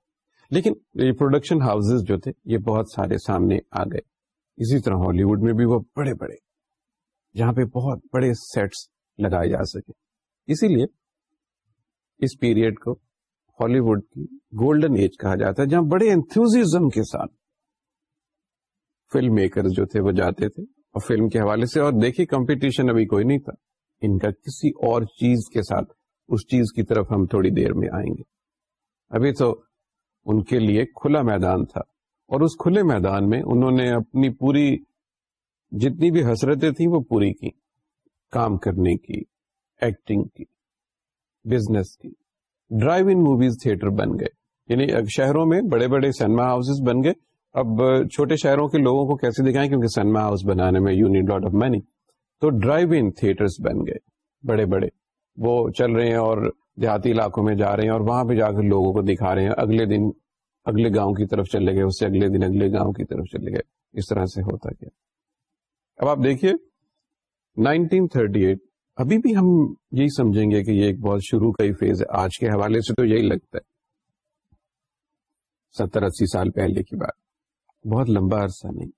لیکن یہ پروڈکشن ہاؤسز جو تھے یہ بہت سارے سامنے آ گئے اسی طرح ہالی ووڈ میں بھی وہ بڑے بڑے جہاں پہ بہت بڑے سیٹس لگائے جا سکے اسی لیے اس پیریڈ کو ہالی ووڈ کی گولڈن ایج کہا جاتا ہے جہاں بڑے انتوزم کے ساتھ فلم میکر جو تھے وہ جاتے تھے اور فلم کے حوالے سے اور دیکھیے کمپٹیشن ابھی کوئی نہیں تھا ان کا کسی اور چیز کے ساتھ اس چیز کی طرف ہم تھوڑی دیر میں آئیں گے ابھی تو ان کے لیے کھلا میدان تھا اور اس کھلے میدان میں انہوں نے اپنی پوری جتنی بھی حسرتیں تھیں وہ پوری کی کام کرنے کی ایکٹنگ کی بزنس کی ڈرائیو ان موویز تھیٹر بن گئے یعنی شہروں میں بڑے بڑے سنیما ہاؤس بن گئے اب چھوٹے شہروں کے لوگوں کو کیسے دکھائیں کیونکہ سنیما ہاؤس بنانے میں you need lot of many تو ڈرائیو ان تھے بن گئے بڑے بڑے وہ چل رہے ہیں اور دیہاتی علاقوں میں جا رہے ہیں اور وہاں پہ جا کر لوگوں کو دکھا رہے ہیں اگلے دن اگلے گاؤں کی طرف چلے گئے اس سے اگلے دن اگلے گاؤں کی طرف چلے گئے اس طرح سے ہوتا گیا اب آپ دیکھیے نائنٹین تھرٹی ایٹ ابھی بھی ہم یہی سمجھیں گے کہ یہ ایک بہت شروع کا ہی فیز ہے آج کے حوالے سے تو یہی لگتا ہے ستر اسی سال پہلے کی بات بہت لمبا عرصہ نہیں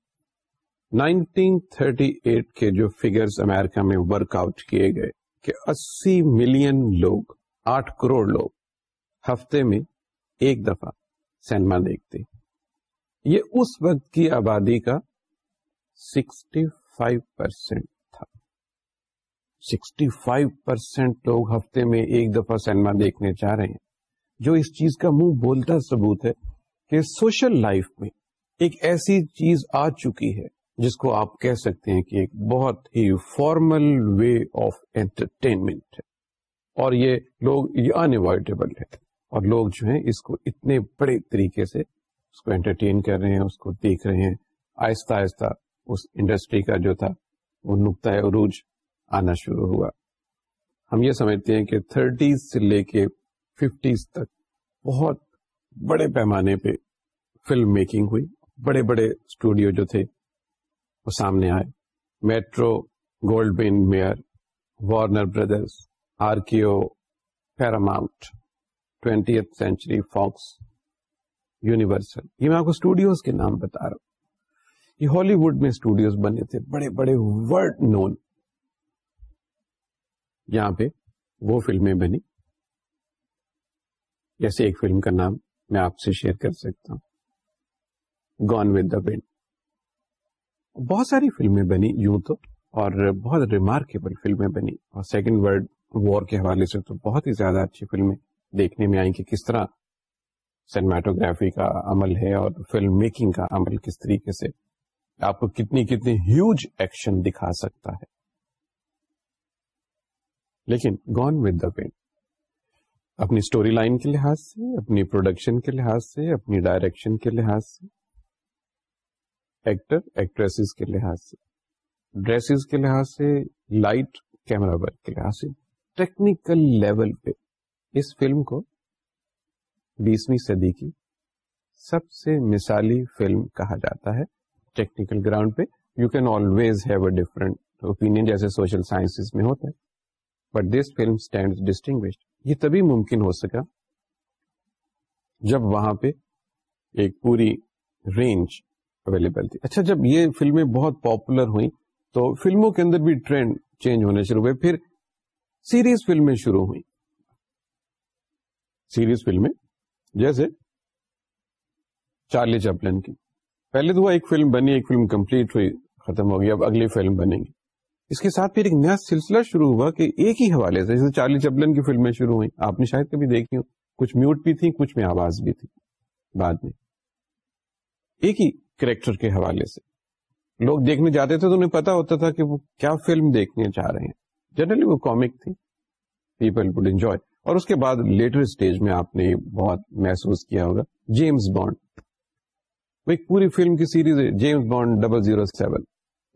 نائنٹین تھرٹی ایٹ کے جو فگرز امریکہ میں ورک آؤٹ کیے گئے کہ اسی ملین لوگ آٹھ کروڑ لوگ ہفتے میں ایک دفعہ سینما دیکھتے یہ اس وقت کی آبادی کا سکسٹی فائیو پرسینٹ تھا سکسٹی فائیو پرسینٹ لوگ ہفتے میں ایک دفعہ سینما دیکھنے جا رہے ہیں جو اس چیز کا منہ بولتا ثبوت ہے کہ سوشل لائف میں ایک ایسی چیز آ چکی ہے جس کو آپ کہہ سکتے ہیں کہ ایک بہت ہی فارمل وے آف انٹرٹینمنٹ ہے اور یہ لوگ یہ انوائڈیبل ہے اور لوگ جو ہیں اس کو اتنے بڑے طریقے سے اس کو انٹرٹین کر رہے ہیں اس کو دیکھ رہے ہیں آہستہ آہستہ اس انڈسٹری کا جو تھا وہ نقطۂ عروج آنا شروع ہوا ہم یہ سمجھتے ہیں کہ تھرٹیز سے لے کے ففٹیز تک بہت بڑے پیمانے پہ فلم میکنگ ہوئی بڑے بڑے اسٹوڈیو جو تھے وہ سامنے آئے Metro Goldwyn Mayer Warner Brothers RKO Paramount Twenty Century Fox Universal یہ میں آپ کو اسٹوڈیوز کے نام بتا رہا ہوں یہ ہالی ووڈ میں اسٹوڈیوز بنے تھے بڑے بڑے ورڈ نون یہاں پہ وہ فلمیں بنی جیسے ایک فلم کا نام میں آپ سے شیئر کر سکتا ہوں گون ود دا بہت ساری فلمیں بنی یوں تو اور بہت ریمارکیبل فلمیں بنی اور سیکنڈ ورلڈ وار کے حوالے سے تو بہت ہی زیادہ اچھی فلمیں دیکھنے میں آئی کہ کس طرح سینماٹوگرافی کا عمل ہے اور فلم میکنگ کا عمل کس طریقے سے آپ کو کتنی کتنی ہیوج ایکشن دکھا سکتا ہے لیکن گون ود دا پین اپنی اسٹوری لائن کے لحاظ سے اپنی پروڈکشن کے لحاظ سے اپنی ڈائریکشن کے لحاظ سے ایکٹر ایکٹریس کے لحاظ سے ڈریسز کے لحاظ سے لائٹ کیمرا ورک کے لحاظ سے ٹیکنیکل لیول پہ اس فلم کو بیسویں صدی کی سب سے مثالی فلم کہا جاتا ہے ٹیکنیکل گراؤنڈ پہ you can always have a different opinion جیسے سوشل سائنس میں ہوتا ہے but this film stand distinct یہ تبھی ممکن ہو سکا جب وہاں پہ ایک پوری رینج اویلیبل تھی اچھا جب یہ فلمیں بہت پاپولر ہوئی تو فلموں کے اندر بھی ٹرینڈ چینج ہونے شروع ہوئے پھر سیریز فلمیں شروع ہوئی سیریز فلمیں جیسے چارلی چپلن کی پہلے تو وہ ایک فلم بنی ایک فلم کمپلیٹ ہوئی ختم ہو گئی اب اگلی فلم بنے گی اس کے ساتھ پھر ایک نیا سلسلہ شروع ہوا کہ ایک ہی حوالے سے جیسے چارلی چپلن کی فلمیں شروع ہوئی آپ نے شاید کبھی دیکھی ہو کچھ میوٹ بھی تھی کچھ میں آواز بھی تھی بعد میں ایک ہی کریکٹر کے حوالے سے لوگ دیکھنے جاتے تھے تو انہیں پتا ہوتا تھا کہ وہ کیا فلم دیکھنے چاہ رہے ہیں جنرلی وہ کامک تھی پیپل وڈ انجوائے اور اس کے بعد لیٹر اسٹیج میں آپ نے بہت محسوس کیا ہوگا جیمز بانڈ ایک پوری فلم کی سیریز ہے James Bond double zero seven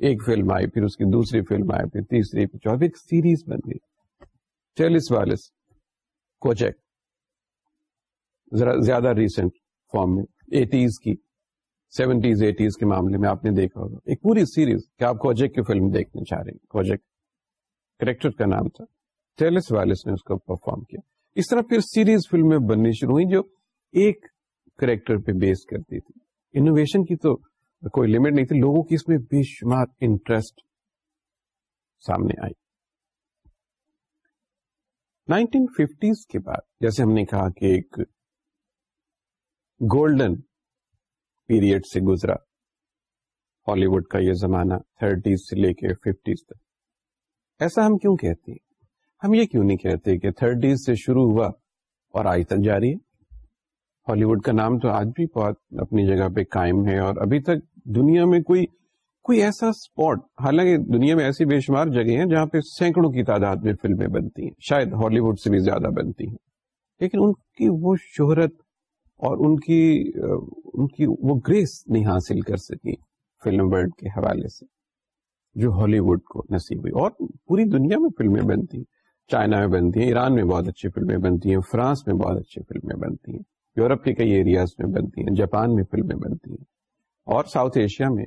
ایک فلم آئی پھر اس کی دوسری فلم آئی پھر تیسری پھر چوتھی ایک سیریز بن گئی چیلس والس کوچیک ذرا زیادہ ریسنٹ فارم میں ایٹیز کی سیونٹیز ایٹیز کے معاملے میں آپ نے دیکھا ہوگا ایک پوری سیریز کہ آپ کوجیک کی فلم دیکھنا چاہ رہے ہیں کوجیک کریکٹر کا نام تھا ویلس نے اس کو پرفارم کیا اس طرح پھر سیریز فلمیں بننی شروع ہوئی جو ایک کریکٹر پہ بیس کرتی تھی انوویشن کی تو کوئی لمٹ نہیں تھی لوگوں کی اس میں بے شمار انٹرسٹ سامنے آئی نائنٹین کے بعد جیسے ہم نے کہا کہ ایک گولڈن پیریڈ سے گزرا ہالی وڈ کا یہ زمانہ تھرٹیز سے لے کے تک ایسا ہم کیوں کہتے ہیں ہم یہ کیوں نہیں کہتے کہ تھرٹیز سے شروع ہوا اور آج تک جاری ہے ہالی ووڈ کا نام تو آج بھی بہت اپنی جگہ پہ قائم ہے اور ابھی تک دنیا میں کوئی کوئی ایسا اسپاٹ حالانکہ دنیا میں ایسی بے شمار جگہ ہیں جہاں پہ سینکڑوں کی تعداد میں فلمیں بنتی ہیں شاید ہالی ووڈ سے بھی زیادہ بنتی ہیں لیکن ان کی وہ شہرت اور ان کی ان کی وہ گریس نہیں حاصل کر سکی فلم ورلڈ کے حوالے سے جو ہالی ووڈ کو نصیب ہوئی اور پوری دنیا میں فلمیں بنتی ہیں چائنا میں بنتی ہیں ایران میں بہت اچھی فلمیں بنتی ہیں فرانس میں بہت اچھی فلمیں بنتی ہیں یورپ کے کئی ایریاز میں بنتی ہیں جاپان میں فلمیں بنتی ہیں اور ساؤتھ ایشیا میں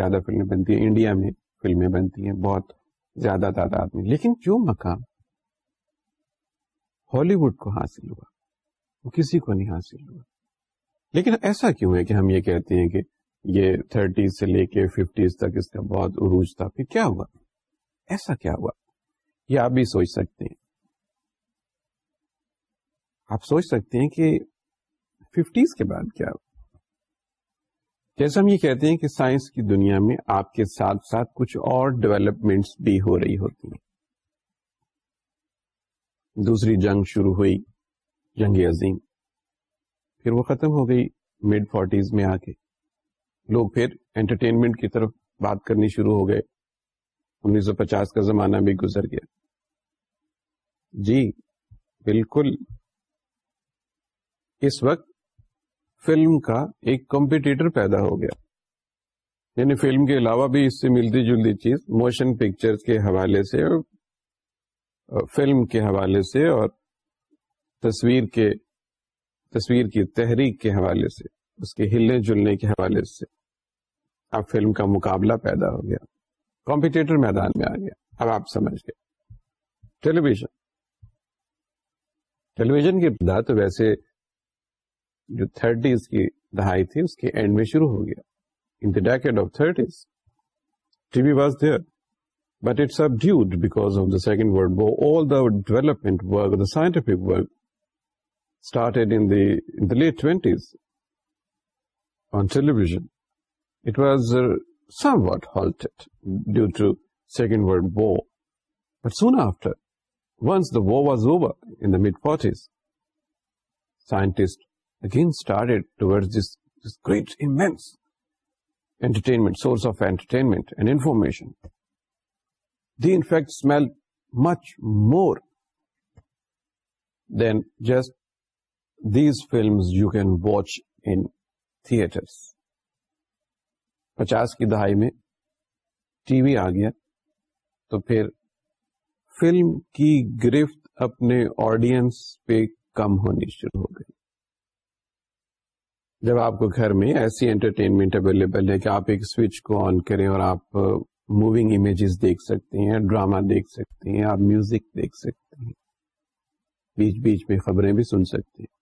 زیادہ فلمیں بنتی ہیں انڈیا میں فلمیں بنتی ہیں بہت زیادہ تعداد میں لیکن جو مقام ہالی ووڈ کو حاصل ہوا وہ کسی کو نہیں حاصل ہوا لیکن ایسا کیوں ہے کہ ہم یہ کہتے ہیں کہ یہ تھرٹیز سے لے کے ففٹیز تک اس کا بہت عروج تھا پھر کیا ہوا ایسا کیا ہوا یہ آپ بھی سوچ سکتے ہیں آپ سوچ سکتے ہیں کہ ففٹیز کے بعد کیا جیسے ہم یہ کہتے ہیں کہ سائنس کی دنیا میں آپ کے ساتھ ساتھ کچھ اور ڈیولپمنٹس بھی ہو رہی ہوتی ہیں دوسری جنگ شروع ہوئی جنگ عظیم پھر وہ ختم ہو گئی مڈ فورٹیز میں آ کے لوگ پھر انٹرٹینمنٹ کی طرف بات کرنی شروع ہو گئے انیس سو پچاس کا زمانہ بھی گزر گیا جی بالکل اس وقت فلم کا ایک کمپیٹیٹر پیدا ہو گیا یعنی فلم کے علاوہ بھی اس سے ملتی جلتی چیز موشن پکچر کے حوالے سے اور فلم کے حوالے سے اور تصویر کے تصویر کی تحریک کے حوالے سے اس کے ہلنے جلنے کے حوالے سے اب فلم کا مقابلہ پیدا ہو گیا کمپیٹیٹر میدان میں آ گیا اب آپ سمجھ گئے ٹیلی ویژن ٹیلی ویژن کی ابتدا تو ویسے جو تھرٹیز کی دہائی تھی اس کے اینڈ میں شروع ہو گیا in the decade of thirties TV was there but it's abated because of the second world war all the development work the scientific work started in the late twenties on television it was somewhat halted due to Second World War. But soon after, once the war was over in the mid-40s, scientists again started towards this great, immense entertainment, source of entertainment and information. They in fact smelled much more than just these films you can watch in theaters. پچاس کی دہائی میں T V آ گیا تو پھر film کی گرفت اپنے آڈینس پہ کم ہونی شروع ہو گئی جب آپ کو گھر میں ایسی انٹرٹینمنٹ اویلیبل ہے کہ آپ ایک سوئچ کو آن کریں اور آپ موونگ امیجز دیکھ سکتے ہیں ڈراما دیکھ سکتے ہیں آپ میوزک دیکھ سکتے ہیں بیچ بیچ میں خبریں بھی سن سکتے ہیں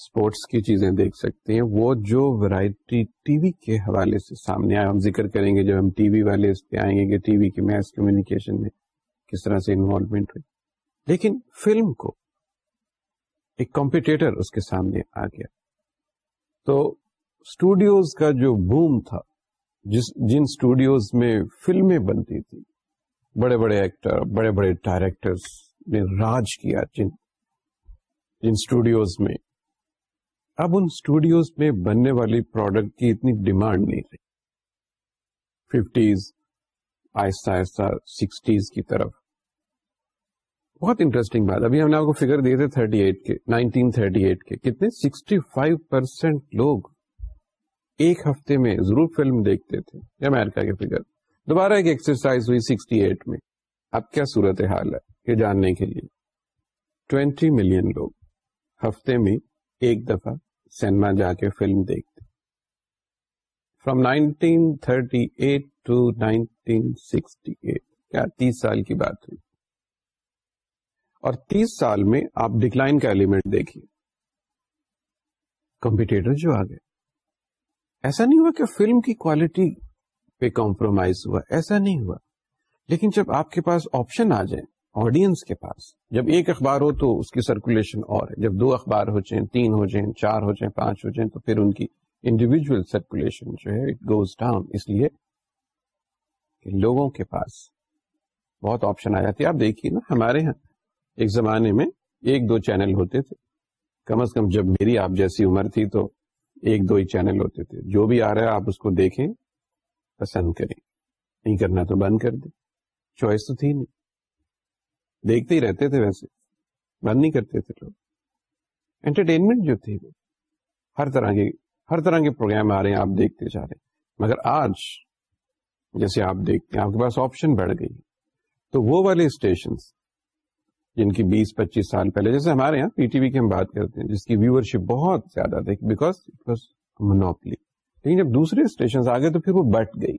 اسپورٹس کی چیزیں دیکھ سکتے ہیں وہ جو ورائٹی ٹی وی کے حوالے سے سامنے آئے ہم ذکر کریں گے جب ہم ٹی وی والے اس پہ آئیں گے کہ ٹی وی کے میس کمیونیکیشن میں کس طرح سے انوالومنٹ ہوئی لیکن فلم کو ایک کمپیٹیٹر اس کے سامنے آ گیا تو اسٹوڈیوز کا جو بوم تھا جس جن اسٹوڈیوز میں فلمیں بنتی تھی بڑے بڑے ایکٹر بڑے بڑے ڈائریکٹرس نے راج کیا جن جن اسٹوڈیوز میں اب ان اسٹوڈیوز میں بننے والی پروڈکٹ کی اتنی ڈیمانڈ نہیں رہی آہستہ سکسٹیز کی طرف بہت انٹرسٹنگ بات ابھی ہم نے آپ کو فگر دیے تھے کے کے کتنے لوگ ایک ہفتے میں ضرور فلم دیکھتے تھے امیرکا کے فگر دوبارہ ایک ایکسرسائز ہوئی سکسٹی ایٹ میں اب کیا صورت حال ہے یہ جاننے کے لیے ٹوینٹی ملین لوگ ہفتے میں ایک دفعہ سینما جا کے فلم دیکھتے from nineteen thirty eight to nineteen sixty eight کیا تیس سال کی بات ہوئی اور تیس سال میں آپ ڈکلائن کا ایلیمنٹ دیکھیے کمپیٹیٹر جو آ گئے ایسا نہیں ہوا کہ فلم کی کوالٹی پہ کمپرومائز ہوا ایسا نہیں ہوا لیکن جب آپ کے پاس آپشن آ جائیں آڈینس کے پاس جب ایک اخبار ہو تو اس کی سرکولیشن اور ہے جب دو اخبار ہو جائیں تین ہو جائیں چار ہو جائیں پانچ ہو جائیں تو پھر ان کی انڈیویجل سرکولیشن جو ہے اٹ گوز ڈاؤن اس لیے کہ لوگوں کے پاس بہت آپشن آ ہے آپ دیکھیے نا ہمارے یہاں ایک زمانے میں ایک دو چینل ہوتے تھے کم از کم جب میری آپ جیسی عمر تھی تو ایک دو ہی چینل ہوتے تھے جو بھی آ رہا ہے آپ اس کو دیکھیں پسند کریں نہیں کرنا تو بند کر دیں چوائس تو تھی نہیں دیکھتے ہی رہتے تھے ویسے بند نہیں کرتے تھے لوگ انٹرٹینمنٹ جو تھی ہر طرح کے ہر طرح کے پروگرام آ رہے ہیں آپ دیکھتے جا رہے ہیں مگر آج جیسے آپ دیکھتے ہیں آپ کے پاس آپشن بڑھ گئی تو وہ والے اسٹیشن جن کی بیس پچیس سال پہلے جیسے ہمارے یہاں پی ٹی وی کی ہم بات کرتے ہیں جس کی ویورشپ بہت زیادہ تھی بیکاز اٹ واز منوپلی لیکن جب دوسرے اسٹیشن آ گئے تو پھر وہ بٹ گئی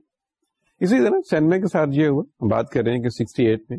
اسی طرح سینما کے ساتھ یہ ہوا ہم بات کر رہے ہیں کہ سکسٹی ایٹ میں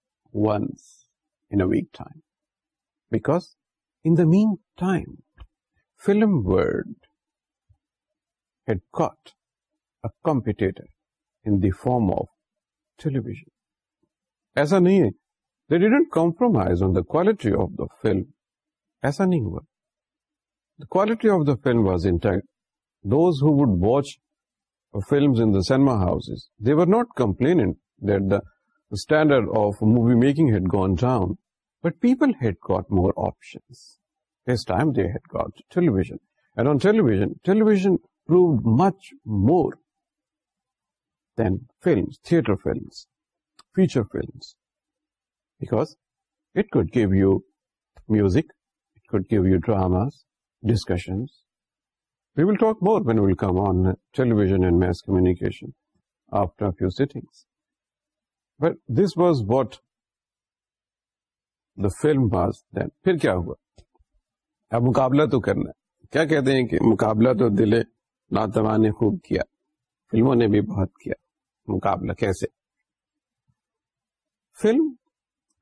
once week time because film world had quarter form of television ایسا نہیں ہے didn't compromise on the quality of the film ایسا نہیں ہوا the quality of the film was ones who film cinema house they were not complain in the down but people had and on after mess few after but this was what the film then پھر کیا ہوا اب مقابلہ تو کرنا ہے کیا کہتے ہیں کہ مقابلہ تو دل ہے نے خوب کیا فلموں نے بھی بہت کیا مقابلہ کیسے فلم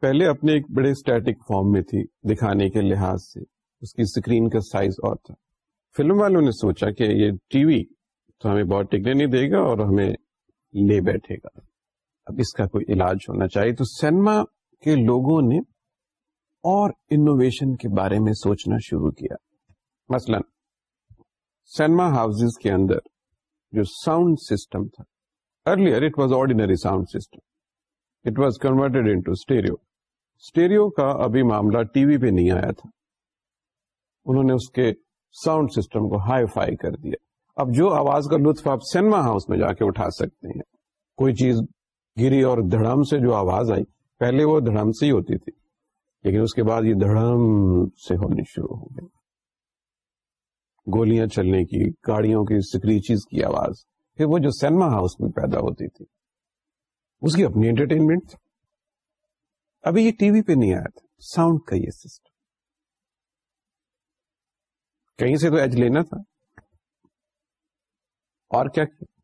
پہلے اپنے ایک بڑے اسٹیٹک فارم میں تھی دکھانے کے لحاظ سے اس کی اسکرین کا سائز اور تھا فلم والوں نے سوچا کہ یہ ٹی وی تو ہمیں بہت ٹکنے نہیں دے گا اور ہمیں لے بیٹھے گا اب اس کا کوئی علاج ہونا چاہیے تو سینما کے لوگوں نے اور انویشن کے بارے میں سوچنا شروع کیا مثلا سینما ہاؤز کے اندر جو ساؤنڈ سسٹم تھا earlier it was ordinary sound system it was converted into stereo stereo کا ابھی معاملہ ٹی وی پہ نہیں آیا تھا انہوں نے اس کے ساؤنڈ سسٹم کو ہائی فائی کر دیا اب جو آواز کا لطف آپ سینما ہاؤس میں جا کے اٹھا سکتے ہیں کوئی چیز گری اور دھڑم سے جو آواز آئی پہلے وہ دھڑم سے ہی ہوتی تھی لیکن اس کے بعد یہ دھڑم سے ہونی شروع ہو گئی گولیاں چلنے کی گاڑیوں کی سکریچیز کی آواز پھر وہ جو سینما ہاؤس میں پیدا ہوتی تھی اس کی اپنی انٹرٹینمنٹ ابھی یہ ٹی وی پہ نہیں آیا تھا ساؤنڈ کا یہ سسٹم کہیں سے تو ایج لینا تھا اور کیا کیا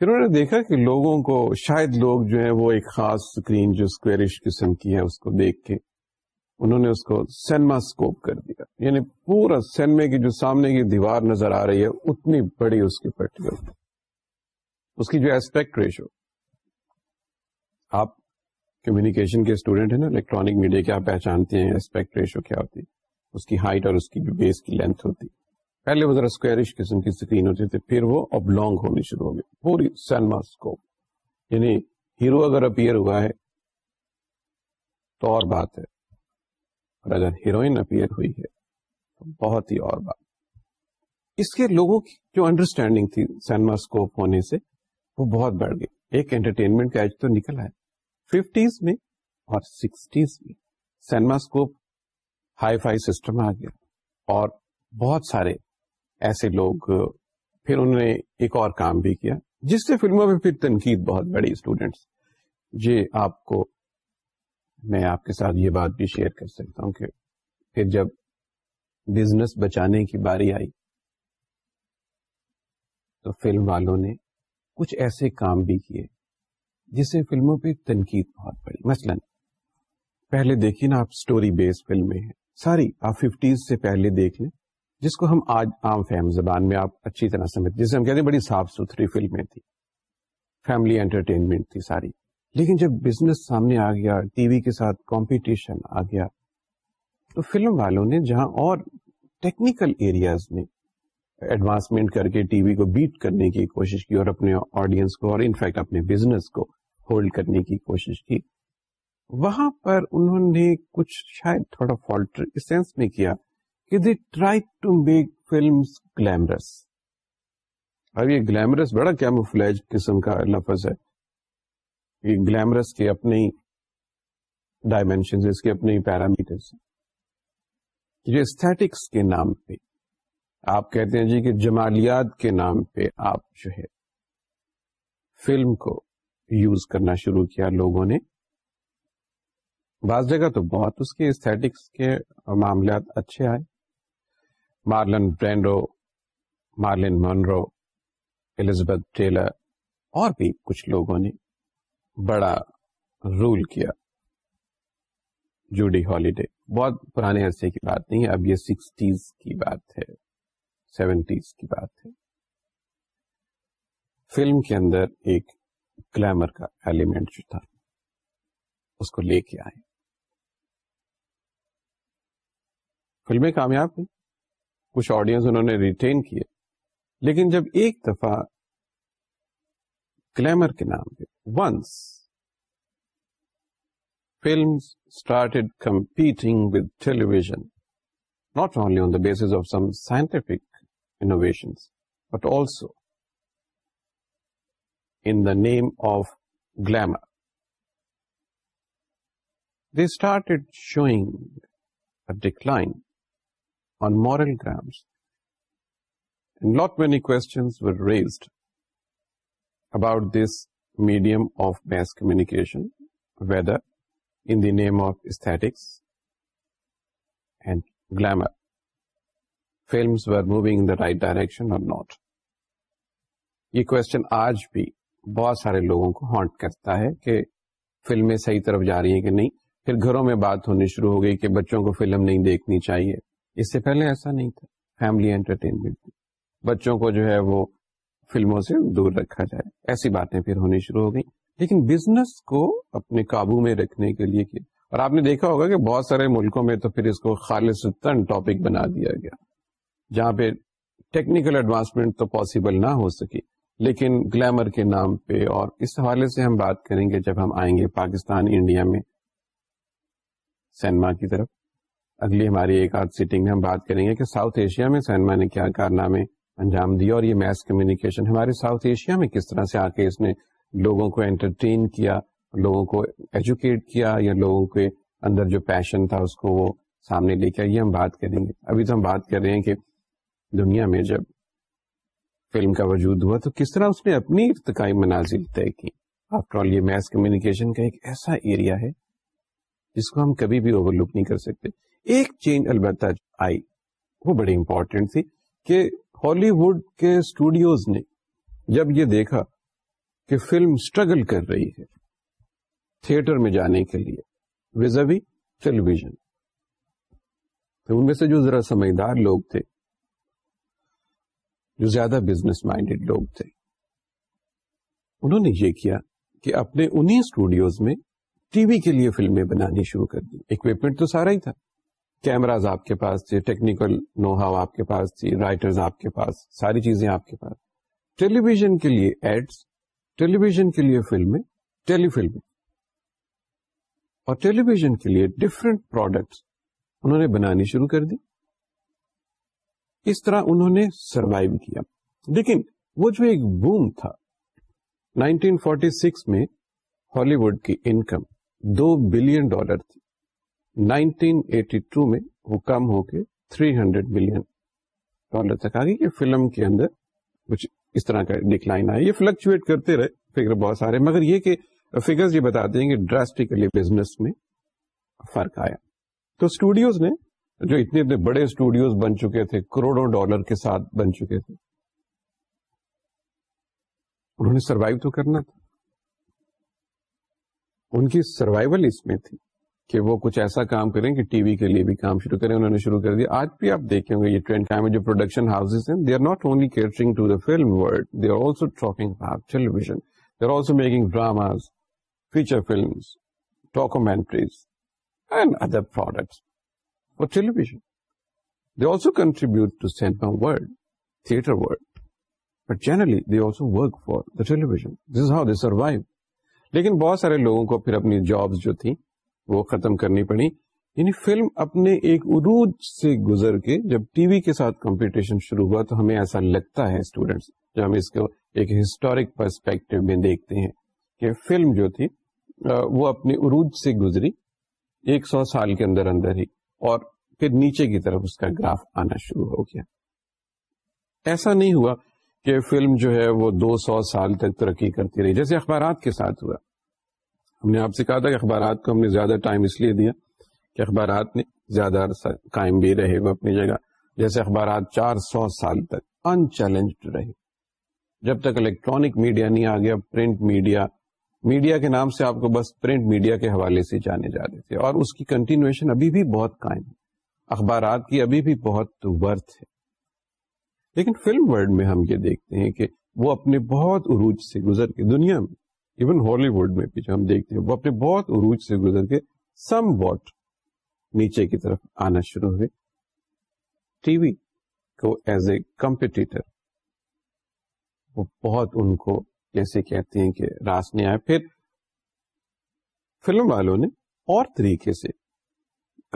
پھر انہوں نے دیکھا کہ لوگوں کو شاید لوگ جو ہیں وہ ایک خاص اسکرین جو اسکویرش قسم کی ہے اس کو دیکھ کے انہوں نے اس کو سینما اسکوپ کر دیا یعنی پورا سینما کی جو سامنے کی دیوار نظر آ رہی ہے اتنی بڑی اس کی پرٹیکل اس کی جو ایسپیکٹ ریشو آپ کمیونیکیشن کے اسٹوڈینٹ ہیں نا الیکٹرانک میڈیا کیا پہچانتے ہیں ایسپیکٹ ریشو کیا ہوتی ہے اس کی ہائٹ اور اس کی جو بیس کی لینتھ ہوتی ہے پہلے وہ ذرا اسکوئرش قسم کی ہوتی تھی پھر وہ اب لانگ ہونی شروع ہو گئی پوری سینما اسکوپ یعنی ہیرو اگر اپیئر ہوا ہے تو اور بات ہے اور اگر ہیروئن اپیئر ہوئی ہے تو بہت ہی اور بات اس کے لوگوں کی جو انڈرسٹینڈنگ تھی سینما اسکوپ ہونے سے وہ بہت بڑھ گئی ایک انٹرٹینمنٹ کا ایج تو نکلا ففٹیز میں اور سکسٹیز میں CinemaScope hi fi system آ گیا اور بہت سارے ایسے لوگ پھر انہوں نے ایک اور کام بھی کیا جس سے فلموں میں پھر تنقید بہت بڑی اسٹوڈینٹس جی، یہ آپ کو میں آپ کے ساتھ یہ بات بھی شیئر کر سکتا ہوں کہ پھر جب بزنس بچانے کی باری آئی تو فلم والوں نے کچھ ایسے کام بھی کیے جس سے فلموں پہ تنقید بہت بڑی مثلا پہلے دیکھیے نا آپ اسٹوری بیس فلمیں ہیں ساری آپ ففٹیز سے پہلے دیکھ لیں جس کو ہم آج عام فہم زبان میں آپ اچھی طرح سمجھتے جسے ہم کہتے ہیں بڑی صاف ستھری فلمیں تھی فیملی انٹرٹینمنٹ تھی ساری لیکن جب بزنس سامنے آ گیا ٹی وی کے ساتھ کمپٹیشن آ گیا تو فلم والوں نے جہاں اور ٹیکنیکل ایریاز میں ایڈوانسمنٹ کر کے ٹی وی کو بیٹ کرنے کی کوشش کی اور اپنے آڈینس کو اور انفیکٹ اپنے بزنس کو ہولڈ کرنے کی کوشش کی وہاں پر انہوں نے کچھ شاید تھوڑا فالٹ سینس میں کیا کہ they try to make film glamorous اب یہ گلیمرس بڑا کیموفلیج قسم کا لفظ ہے یہ گلیمرس کے اپنے ہی ڈائمینشن یہ استھیٹکس کے نام پہ آپ کہتے ہیں جی کہ جمالیات کے نام پہ آپ جو ہے فلم کو یوز کرنا شروع کیا لوگوں نے بعض جگہ تو بہت اس کے استھیٹکس کے معاملات اچھے آئے Marlon Brando Marilyn Monroe Elizabeth Taylor اور بھی کچھ لوگوں نے بڑا رول کیا جوڈی ہالیڈے بہت پرانے عرصے کی بات نہیں ہے اب یہ سکسٹیز کی بات ہے سیونٹیز کی بات ہے فلم کے اندر ایک گلیمر کا ایلیمنٹ جو تھا اس کو لے کے آئے فلمیں کامیاب ہوئی کچھ آڈینس انہوں نے ریٹین کیے لیکن جب ایک دفعہ گلیمر کے نام پہ once film started competing with television not only on the basis of some scientific innovation but also in the name of glamour they started showing decline on moral grounds. And not many questions were raised about this medium of mass communication, whether in the name of aesthetics and glamour, films were moving in the right direction or not. یہ question آج بھی بہت سارے لوگوں کو haunt کرتا ہے کہ فلمیں صحیح طرف جا رہی ہیں کہ نہیں پھر گھروں میں بات ہونی شروع ہو گئی کہ بچوں کو فلم نہیں دیکھنی چاہیے اس سے پہلے ایسا نہیں تھا فیملی انٹرٹینمنٹ بچوں کو جو ہے وہ فلموں سے دور رکھا جائے ایسی باتیں پھر ہونی شروع ہو گئی لیکن بزنس کو اپنے قابو میں رکھنے کے لیے کیا اور آپ نے دیکھا ہوگا کہ بہت سارے ملکوں میں تو پھر اس کو خالص تن ٹاپک بنا دیا گیا جہاں پہ ٹیکنیکل ایڈوانسمنٹ تو پاسبل نہ ہو سکی لیکن گلیمر کے نام پہ اور اس حوالے سے ہم بات کریں گے جب ہم آئیں گے پاکستان انڈیا میں سینما کی طرف اگلی ہماری ایک آدھ سیٹنگ میں ہم بات کریں گے کہ ساؤتھ ایشیا میں سینما نے کیا کارنامے انجام دیا اور یہ میس کمیونیکیشن ہمارے ساؤتھ ایشیا میں کس طرح سے آ کے اس نے لوگوں کو انٹرٹین کیا لوگوں کو ایجوکیٹ کیا یا لوگوں کے اندر جو پیشن تھا اس کو وہ سامنے لے کے یہ ہم بات کریں گے ابھی تو ہم بات کر رہے ہیں کہ دنیا میں جب فلم کا وجود ہوا تو کس طرح اس نے اپنی ارتقائی مناظر طے کی آفٹر آل یہ میس کمیونیکیشن کا ایک ایسا ایریا ہے جس کو ہم کبھی بھی اوور لک نہیں کر سکتے ایک چینج البتہ آئی وہ بڑی امپورٹینٹ تھی کہ ہالی ووڈ کے اسٹوڈیوز نے جب یہ دیکھا کہ فلم اسٹرگل کر رہی ہے تھیٹر میں جانے کے لیے ویزبی ٹیلی ویژن تو ان میں سے جو ذرا سمجھدار لوگ تھے جو زیادہ بزنس مائنڈیڈ لوگ تھے انہوں نے یہ کیا کہ اپنے انہیں اسٹوڈیوز میں ٹی وی کے لیے فلمیں بنانی شروع کر دی اکوپمنٹ تو سارا ہی تھا کیمراز آپ کے پاس تھے ٹیکنیکل نو ہاؤ آپ کے پاس تھی رائٹرز آپ کے پاس ساری چیزیں آپ کے پاس ٹیلی ویژن کے لیے ایڈس ٹیلی ویژن کے لیے فلمیں ٹیلی فلمیں اور ٹیلی ویژن کے لیے ڈفرینٹ پروڈکٹس انہوں نے بنانی شروع کر دی اس طرح انہوں نے سروائو کیا لیکن وہ جو ایک بوم تھا 1946 میں ہالی وڈ کی انکم دو بلین ڈالر تھی 1982 میں وہ کم ہو کے 300 ہنڈریڈ ملین ڈالر تک آ گئی یہ فلم کے اندر کچھ اس طرح کا ڈکلائن آیا یہ فلکچویٹ کرتے رہے فگر بہت سارے مگر یہ کہ فیگر یہ بتاتے ہیں کہ ڈراسٹیکلی بزنس میں فرق آیا تو اسٹوڈیوز نے جو اتنے اتنے بڑے اسٹوڈیوز بن چکے تھے کروڑوں ڈالر کے ساتھ بن چکے تھے انہوں نے سروائو تو کرنا تھا ان کی سروائول اس میں تھی کہ وہ کچھ ایسا کام کریں کہ ٹی وی کے لیے بھی کام شروع کریں انہوں نے شروع کر دیا آج بھی آپ دیکھیں گے یہ ٹرینڈ کام ہے جو پروڈکشن ہاؤسز ہیں they are not only catering to the film world they are also talking about television they are also making dramas feature film documentaries and other products for television they also contribute to cent world theatre world but generally they also work for the television this how they survive لیکن بہت سارے لوگوں کو پھر اپنی jobs جو تھیں وہ ختم کرنی پڑی یعنی فلم اپنے ایک عروج سے گزر کے جب ٹی وی کے ساتھ کمپٹیشن شروع ہوا تو ہمیں ایسا لگتا ہے اسٹوڈینٹس جو ہم اس کو ایک ہسٹورک پرسپیکٹو میں دیکھتے ہیں کہ فلم جو تھی وہ اپنے عروج سے گزری ایک سو سال کے اندر اندر ہی اور پھر نیچے کی طرف اس کا گراف آنا شروع ہو گیا ایسا نہیں ہوا کہ فلم جو ہے وہ دو سو سال تک ترقی کرتی رہی جیسے اخبارات کے ساتھ ہوا ہم نے آپ سے کہا تھا کہ اخبارات کو ہم نے زیادہ ٹائم اس لیے دیا کہ اخبارات نے زیادہ عرصہ قائم بھی رہے وہ اپنی جگہ جیسے اخبارات چار سو سال تک ان رہے جب تک الیکٹرانک میڈیا نہیں آ گیا پرنٹ میڈیا میڈیا کے نام سے آپ کو بس پرنٹ میڈیا کے حوالے سے جانے جا رہے تھے اور اس کی کنٹینویشن ابھی بھی بہت قائم ہے اخبارات کی ابھی بھی بہت ورتھ ہے لیکن فلم ورلڈ میں ہم یہ دیکھتے ہیں کہ وہ اپنے بہت عروج سے گزر کے دنیا میں ایون ہالی ووڈ میں بھی جو ہم دیکھتے ہیں وہ اپنے بہت عروج سے گزر کے سم واٹ نیچے کی طرف آنا شروع ہوئے ٹی وی کو ایز اے کمپیٹیٹر وہ بہت ان کو جیسے کہتے ہیں کہ راس نہیں آئے پھر فلم والوں نے اور طریقے سے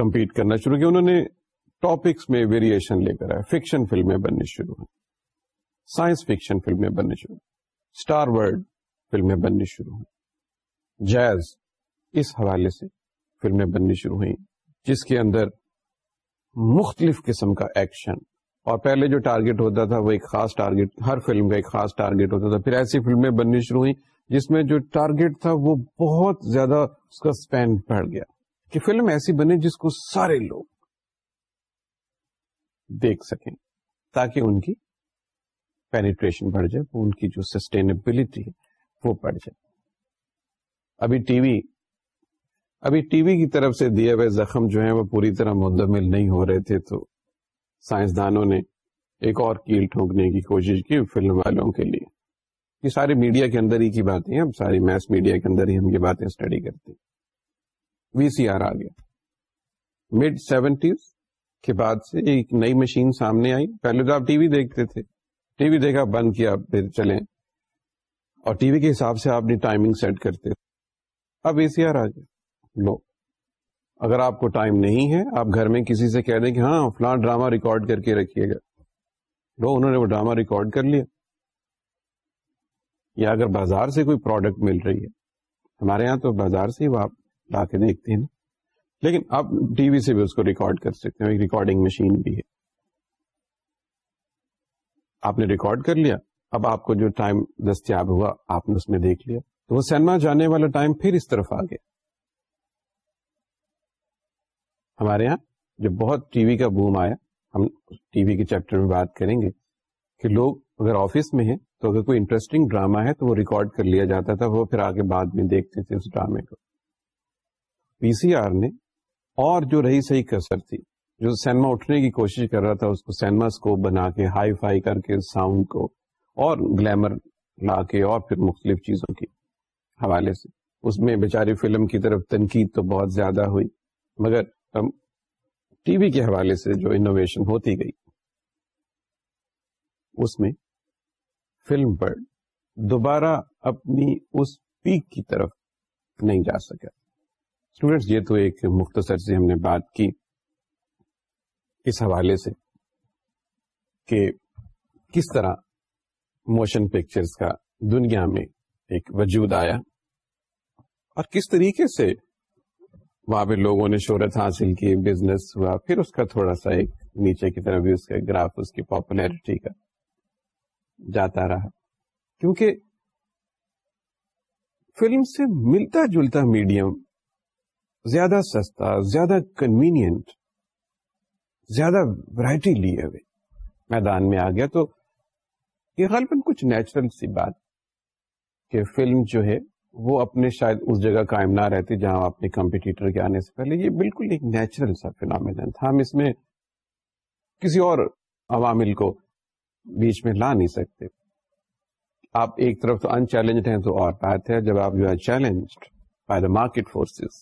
کمپیٹ کرنا شروع کیا انہوں نے ٹاپکس میں ویریشن لے کر آئے فکشن فلمیں بننی شروع ہوئی سائنس فکشن فلمیں بننی شروع اسٹار ورڈ فلمیں بننی شروع ہوئی جیز اس حوالے سے فلمیں بننی شروع ہوئی جس کے اندر مختلف قسم کا ایکشن اور پہلے جو ٹارگٹ ہوتا تھا وہ ایک خاص ٹارگٹ ہر فلم کا ایک خاص ٹارگٹ ہوتا تھا پھر ایسی فلمیں بننی شروع ہوئی جس میں جو ٹارگٹ تھا وہ بہت زیادہ اس کا اسپین بڑھ گیا کہ فلم ایسی بنے جس کو سارے لوگ دیکھ سکیں تاکہ ان کی پینیٹریشن بڑھ جائے ان کی جو سسٹینبلٹی وہ پڑ جائے ابھی ٹی وی ابھی ٹی وی کی طرف سے دیے ہوئے زخم جو ہیں وہ پوری طرح مندمل نہیں ہو رہے تھے تو سائنسدانوں نے ایک اور کیل ٹھونکنے کی کوشش کی فلم والوں کے لیے یہ ساری میڈیا کے اندر ہی کی باتیں ہیں ساری میس میڈیا کے اندر ہی ہم یہ باتیں اسٹڈی کرتے ہیں وی سی آر آ گیا مڈ سیونٹیز کے بعد سے ایک نئی مشین سامنے آئی پہلے تو آپ ٹی وی دیکھتے تھے ٹی وی دیکھا بند کیا پھر چلیں اور ٹی وی کے حساب سے آپ نے ٹائمنگ سیٹ کرتے اب اے سی آر آ جائے لو اگر آپ کو ٹائم نہیں ہے آپ گھر میں کسی سے کہہ دیں کہ ہاں فلاں ڈرامہ ریکارڈ کر کے رکھیے گا لو انہوں نے وہ ڈرامہ ریکارڈ کر لیا یا اگر بازار سے کوئی پروڈکٹ مل رہی ہے ہمارے یہاں تو بازار سے آپ لا کے دیکھتے ہیں نا لیکن آپ ٹی وی سے بھی اس کو ریکارڈ کر سکتے ہیں ایک ریکارڈنگ مشین بھی ہے آپ نے ریکارڈ کر لیا اب آپ کو جو ٹائم دستیاب ہوا آپ نے اس میں دیکھ لیا تو وہ سینما جانے والا ٹائم پھر اس طرف آ گیا ہمارے یہاں جو بہت ٹی وی کا بوم آیا ہم ٹی وی کے چیپٹر میں بات کریں گے کہ لوگ اگر آفس میں ہیں تو اگر کوئی انٹرسٹنگ ڈراما ہے تو وہ ریکارڈ کر لیا جاتا تھا وہ پھر آگے بعد میں دیکھتے تھے اس ڈرامے کو پی سی آر نے اور جو رہی صحیح کثر تھی جو سینما اٹھنے کی کوشش کر رہا تھا اس کو سینما اسکوپ بنا کے ہائی فائی کر کے ساؤنڈ کو اور گلیمر لا کے اور پھر مختلف چیزوں کی حوالے سے اس میں بیچاری فلم کی طرف تنقید تو بہت زیادہ ہوئی مگر ٹی وی کے حوالے سے جو انویشن ہوتی گئی اس میں فلم پر دوبارہ اپنی اس پیک کی طرف نہیں جا سکا اسٹوڈینٹس یہ تو ایک مختصر سے ہم نے بات کی اس حوالے سے کہ کس طرح موشن پکچرز کا دنیا میں ایک وجود آیا اور کس طریقے سے وہاں پہ لوگوں نے شہرت حاصل کی بزنس ہوا پھر اس کا تھوڑا سا ایک نیچے کی طرف بھی اس اس کا گراف کی پاپولیرٹی کا جاتا رہا کیونکہ فلم سے ملتا جلتا میڈیم زیادہ سستا زیادہ کنوینئنٹ زیادہ ورائٹی لیے ہوئے میدان میں آ گیا تو یہ غالباً کچھ نیچرل سی بات کہ فلم جو ہے وہ اپنے شاید اس جگہ قائم نہ رہتی جہاں اپنے کمپیٹیٹر کے آنے سے پہلے یہ بالکل ایک نیچرل سا فینامین تھا ہم اس میں کسی اور عوامل کو بیچ میں لا نہیں سکتے آپ ایک طرف تو ان چیلنجڈ ہیں تو اور بات ہے جب آپ you are challenged by the market forces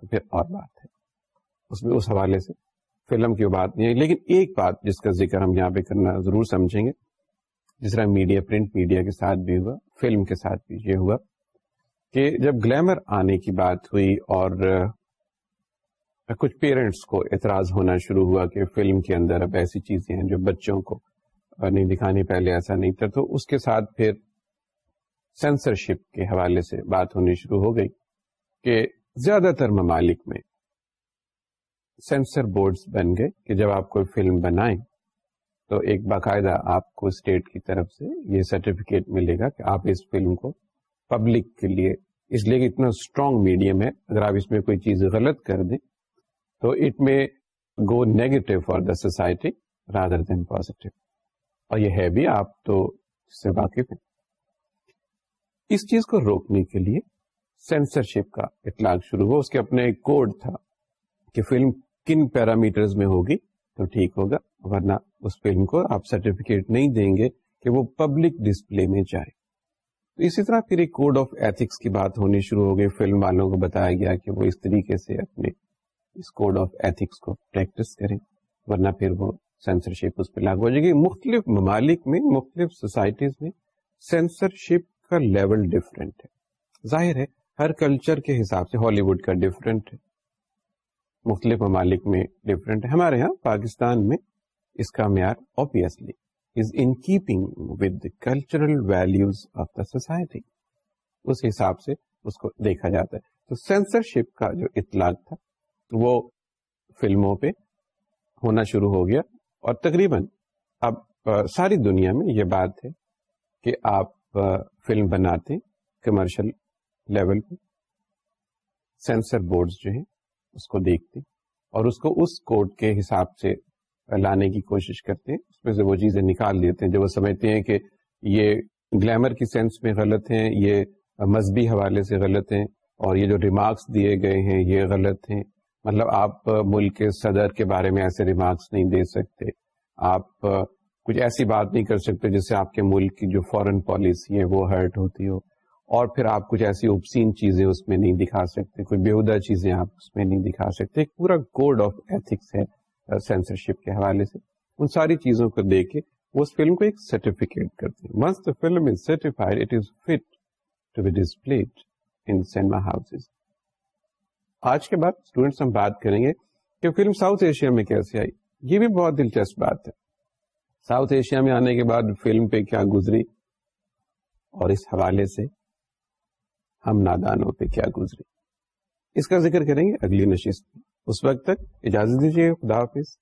تو پھر اور بات ہے اس میں اس حوالے سے فلم کی بات نہیں ہے لیکن ایک بات جس کا ذکر ہم یہاں پہ کرنا ضرور سمجھیں گے جس طرح میڈیا پرنٹ میڈیا کے ساتھ بھی ہوا فلم کے ساتھ بھی یہ ہوا کہ جب گلیمر آنے کی بات ہوئی اور کچھ پیرنٹس کو اعتراض ہونا شروع ہوا کہ فلم کے اندر اب ایسی چیزیں ہیں جو بچوں کو نہیں دکھانی پہلے ایسا نہیں تھا تو اس کے ساتھ پھر سینسرشپ کے حوالے سے بات ہونی شروع ہو گئی کہ زیادہ تر ممالک میں سینسر بورڈز بن گئے کہ جب آپ کوئی فلم بنائیں تو ایک باقاعدہ آپ کو اسٹیٹ کی طرف سے یہ سرٹیفکیٹ ملے گا کہ آپ اس فلم کو پبلک کے لیے اس لیے کہ اتنا اسٹرانگ میڈیم ہے اگر آپ اس میں کوئی چیز غلط کر دیں تو it may go negative for the society rather than positive اور یہ ہے بھی آپ تو اس سے واقف ہیں اس چیز کو روکنے کے لیے سینسرشپ کا اطلاق شروع ہوا اس کے اپنے ایک کوڈ تھا کہ فلم کن پیرامیٹرز میں ہوگی تو ٹھیک ہوگا ورنہ اس فلم کو آپ سرٹیفکیٹ نہیں دیں گے کہ وہ پبلک ڈسپلے میں جائے تو اسی طرح پھر ایک کوڈ آف ایتھکس کی بات ہونی شروع ہو گئی فلم والوں کو بتایا گیا کہ وہ اس طریقے سے اپنے اس کوڈ آف ایتھکس کو پریکٹس کریں ورنہ پھر وہ سینسرشپ اس پہ لاگو ہو جائے گی مختلف ممالک میں مختلف سوسائٹیز میں سینسرشپ کا لیول ڈفرینٹ ہے ظاہر ہے ہر کلچر کے حساب سے ہالی ووڈ کا ڈفرینٹ ہے مختلف ممالک میں ڈفرینٹ ہے ہمارے یہاں پاکستان میں اس کا معیار obviously is in keeping with cultural values of the society اس حساب سے اس کو دیکھا جاتا ہے تو سینسرشپ کا جو اطلاق تھا وہ فلموں پہ ہونا شروع ہو گیا اور تقریباً اب ساری دنیا میں یہ بات ہے کہ آپ فلم بناتے کمرشل لیول پہ سینسر بورڈز جو ہیں اس کو دیکھتے اور اس کو اس کوڈ کے حساب سے لانے کی کوشش کرتے ہیں اس میں سے وہ چیزیں نکال لیتے ہیں جو وہ سمجھتے ہیں کہ یہ گلیمر کی سینس میں غلط ہیں یہ مذہبی حوالے سے غلط ہیں اور یہ جو ریمارکس دیے گئے ہیں یہ غلط ہیں مطلب آپ ملک کے صدر کے بارے میں ایسے ریمارکس نہیں دے سکتے آپ کچھ ایسی بات نہیں کر سکتے جس سے آپ کے ملک کی جو فورن پالیسی ہے وہ ہرٹ ہوتی ہو اور پھر آپ کچھ ایسی اوپسین چیزیں اس میں نہیں دکھا سکتے کوئی بیہودہ چیزیں آپ اس میں نہیں دکھا سکتے ایک پورا کوڈ آف ایتھکس ہے سینسرشپ uh, کے حوالے سے ان ساری چیزوں کو دیکھ کے وہ اس فلم کو ایک سرٹیفکیٹ کرتے ہیں once the film is certified it is fit to be displayed in cinema houses آج کے بعد اسٹوڈینٹس ہم بات کریں گے کہ فلم ساؤتھ ایشیا میں کیسے آئی یہ بھی بہت دلچسپ بات ہے ساؤتھ ایشیا میں آنے کے بعد فلم پہ کیا گزری اور اس حوالے سے ہم نادانوں پہ کیا گزری اس کا ذکر کریں گے اگلی نشست اس وقت تک اجازت دیجیے خدا حافظ